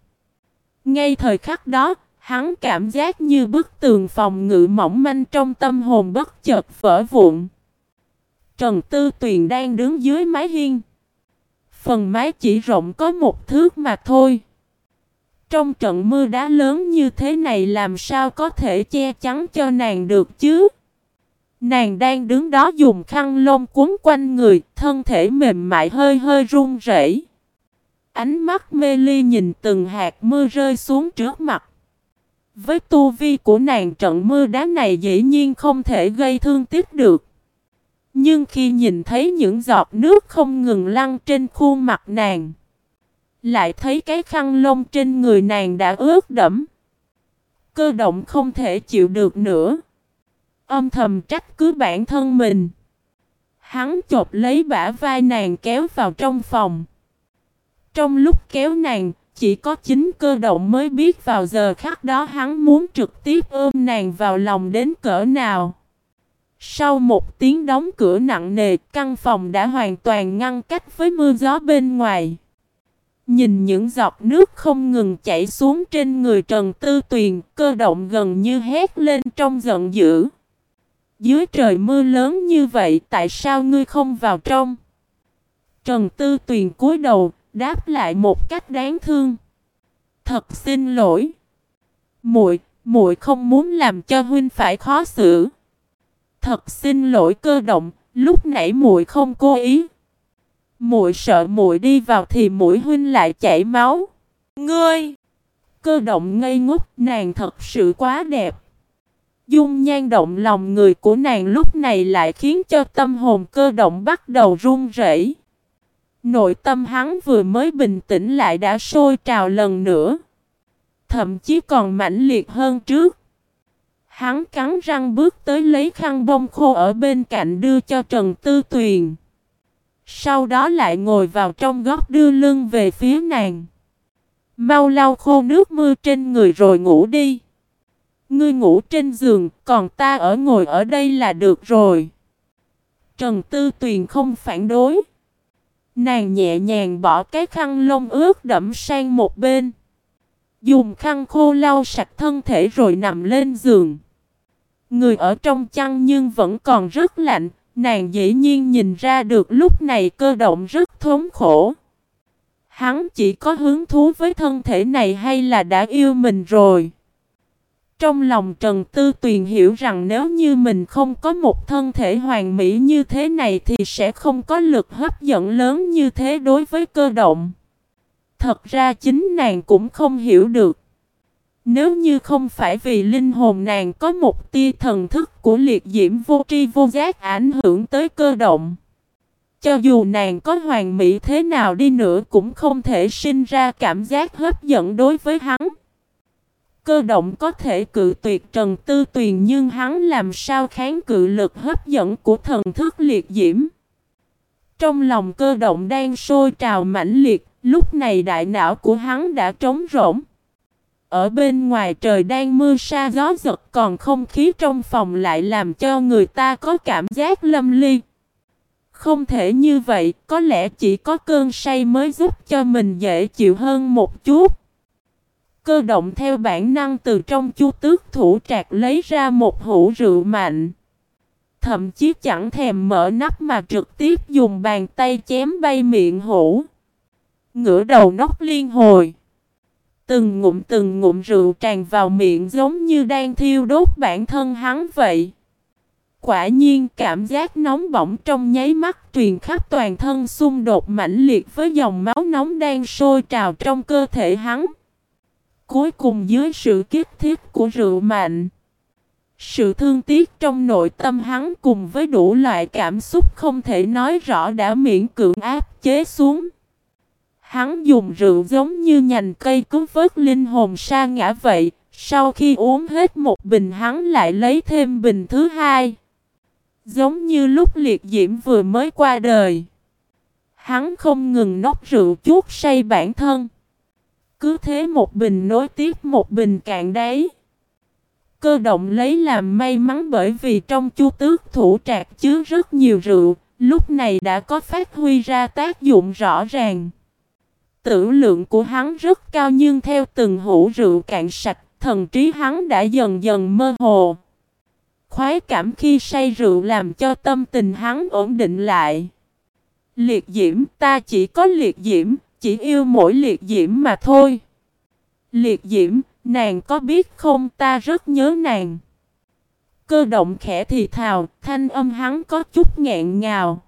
A: Ngay thời khắc đó, hắn cảm giác như bức tường phòng ngự mỏng manh trong tâm hồn bất chợt vỡ vụn. Trần Tư Tuyền đang đứng dưới mái hiên. Phần mái chỉ rộng có một thước mà thôi. Trong trận mưa đá lớn như thế này làm sao có thể che chắn cho nàng được chứ? Nàng đang đứng đó dùng khăn lông cuốn quanh người, thân thể mềm mại hơi hơi run rẩy. Ánh mắt mê ly nhìn từng hạt mưa rơi xuống trước mặt. Với tu vi của nàng trận mưa đá này dĩ nhiên không thể gây thương tích được. Nhưng khi nhìn thấy những giọt nước không ngừng lăn trên khuôn mặt nàng, lại thấy cái khăn lông trên người nàng đã ướt đẫm. Cơ động không thể chịu được nữa. Âm thầm trách cứ bản thân mình. Hắn chộp lấy bả vai nàng kéo vào trong phòng. Trong lúc kéo nàng, chỉ có chính cơ động mới biết vào giờ khắc đó hắn muốn trực tiếp ôm nàng vào lòng đến cỡ nào. Sau một tiếng đóng cửa nặng nề, căn phòng đã hoàn toàn ngăn cách với mưa gió bên ngoài. Nhìn những giọt nước không ngừng chảy xuống trên người Trần Tư Tuyền, cơ động gần như hét lên trong giận dữ. Dưới trời mưa lớn như vậy, tại sao ngươi không vào trong? Trần Tư Tuyền cúi đầu, đáp lại một cách đáng thương. Thật xin lỗi. Muội, muội không muốn làm cho huynh phải khó xử. Thật xin lỗi cơ động, lúc nãy muội không cố ý. Muội sợ muội đi vào thì mũi huynh lại chảy máu.
B: Ngươi!
A: Cơ động ngây ngốc, nàng thật sự quá đẹp. Dung nhan động lòng người của nàng lúc này lại khiến cho tâm hồn cơ động bắt đầu run rẩy. Nội tâm hắn vừa mới bình tĩnh lại đã sôi trào lần nữa. Thậm chí còn mãnh liệt hơn trước. Hắn cắn răng bước tới lấy khăn bông khô ở bên cạnh đưa cho Trần Tư Tuyền. Sau đó lại ngồi vào trong góc đưa lưng về phía nàng. Mau lau khô nước mưa trên người rồi ngủ đi. Ngươi ngủ trên giường, còn ta ở ngồi ở đây là được rồi. Trần Tư Tuyền không phản đối. Nàng nhẹ nhàng bỏ cái khăn lông ướt đẫm sang một bên. Dùng khăn khô lau sạch thân thể rồi nằm lên giường. Người ở trong chăn nhưng vẫn còn rất lạnh, nàng dĩ nhiên nhìn ra được lúc này cơ động rất thống khổ. Hắn chỉ có hứng thú với thân thể này hay là đã yêu mình rồi? Trong lòng Trần Tư Tuyền hiểu rằng nếu như mình không có một thân thể hoàn mỹ như thế này thì sẽ không có lực hấp dẫn lớn như thế đối với cơ động. Thật ra chính nàng cũng không hiểu được. Nếu như không phải vì linh hồn nàng có một tia thần thức của liệt diễm vô tri vô giác ảnh hưởng tới cơ động. Cho dù nàng có hoàn mỹ thế nào đi nữa cũng không thể sinh ra cảm giác hấp dẫn đối với hắn. Cơ động có thể cự tuyệt Trần Tư Tuyền nhưng hắn làm sao kháng cự lực hấp dẫn của thần thức liệt diễm. Trong lòng cơ động đang sôi trào mãnh liệt, lúc này đại não của hắn đã trống rỗng. Ở bên ngoài trời đang mưa sa gió giật còn không khí trong phòng lại làm cho người ta có cảm giác lâm ly. Không thể như vậy, có lẽ chỉ có cơn say mới giúp cho mình dễ chịu hơn một chút. Cơ động theo bản năng từ trong chu tước thủ trạc lấy ra một hũ rượu mạnh. Thậm chí chẳng thèm mở nắp mà trực tiếp dùng bàn tay chém bay miệng hũ. Ngửa đầu nóc liên hồi. Từng ngụm từng ngụm rượu tràn vào miệng giống như đang thiêu đốt bản thân hắn vậy. Quả nhiên cảm giác nóng bỏng trong nháy mắt truyền khắp toàn thân xung đột mãnh liệt với dòng máu nóng đang sôi trào trong cơ thể hắn. Cuối cùng dưới sự kiếp thiết của rượu mạnh, sự thương tiếc trong nội tâm hắn cùng với đủ loại cảm xúc không thể nói rõ đã miễn cưỡng áp chế xuống. Hắn dùng rượu giống như nhành cây cứu vớt linh hồn sa ngã vậy, sau khi uống hết một bình hắn lại lấy thêm bình thứ hai. Giống như lúc liệt diễm vừa mới qua đời. Hắn không ngừng nốc rượu chuốt say bản thân. Cứ thế một bình nối tiếp một bình cạn đấy. Cơ động lấy làm may mắn bởi vì trong chu tước thủ trạc chứa rất nhiều rượu, lúc này đã có phát huy ra tác dụng rõ ràng. Tử lượng của hắn rất cao nhưng theo từng hũ rượu cạn sạch, thần trí hắn đã dần dần mơ hồ. Khoái cảm khi say rượu làm cho tâm tình hắn ổn định lại. Liệt diễm ta chỉ có liệt diễm, chỉ yêu mỗi liệt diễm mà thôi. Liệt diễm, nàng có biết không ta rất nhớ nàng. Cơ động khẽ thì thào, thanh âm hắn có chút ngẹn ngào.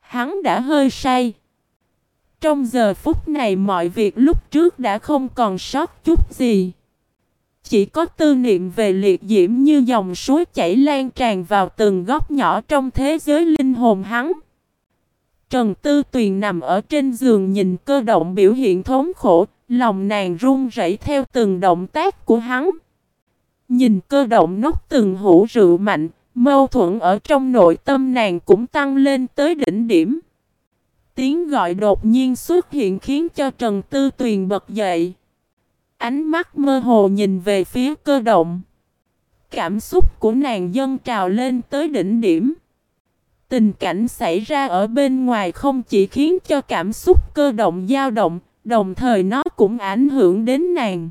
A: Hắn đã hơi say. Trong giờ phút này mọi việc lúc trước đã không còn sót chút gì. Chỉ có tư niệm về liệt diễm như dòng suối chảy lan tràn vào từng góc nhỏ trong thế giới linh hồn hắn. Trần Tư Tuyền nằm ở trên giường nhìn cơ động biểu hiện thống khổ, lòng nàng run rẩy theo từng động tác của hắn. Nhìn cơ động nốc từng hũ rượu mạnh, mâu thuẫn ở trong nội tâm nàng cũng tăng lên tới đỉnh điểm. Tiếng gọi đột nhiên xuất hiện khiến cho Trần Tư Tuyền bật dậy. Ánh mắt mơ hồ nhìn về phía cơ động. Cảm xúc của nàng dâng trào lên tới đỉnh điểm. Tình cảnh xảy ra ở bên ngoài không chỉ khiến cho cảm xúc cơ động dao động, đồng thời nó cũng ảnh hưởng đến nàng.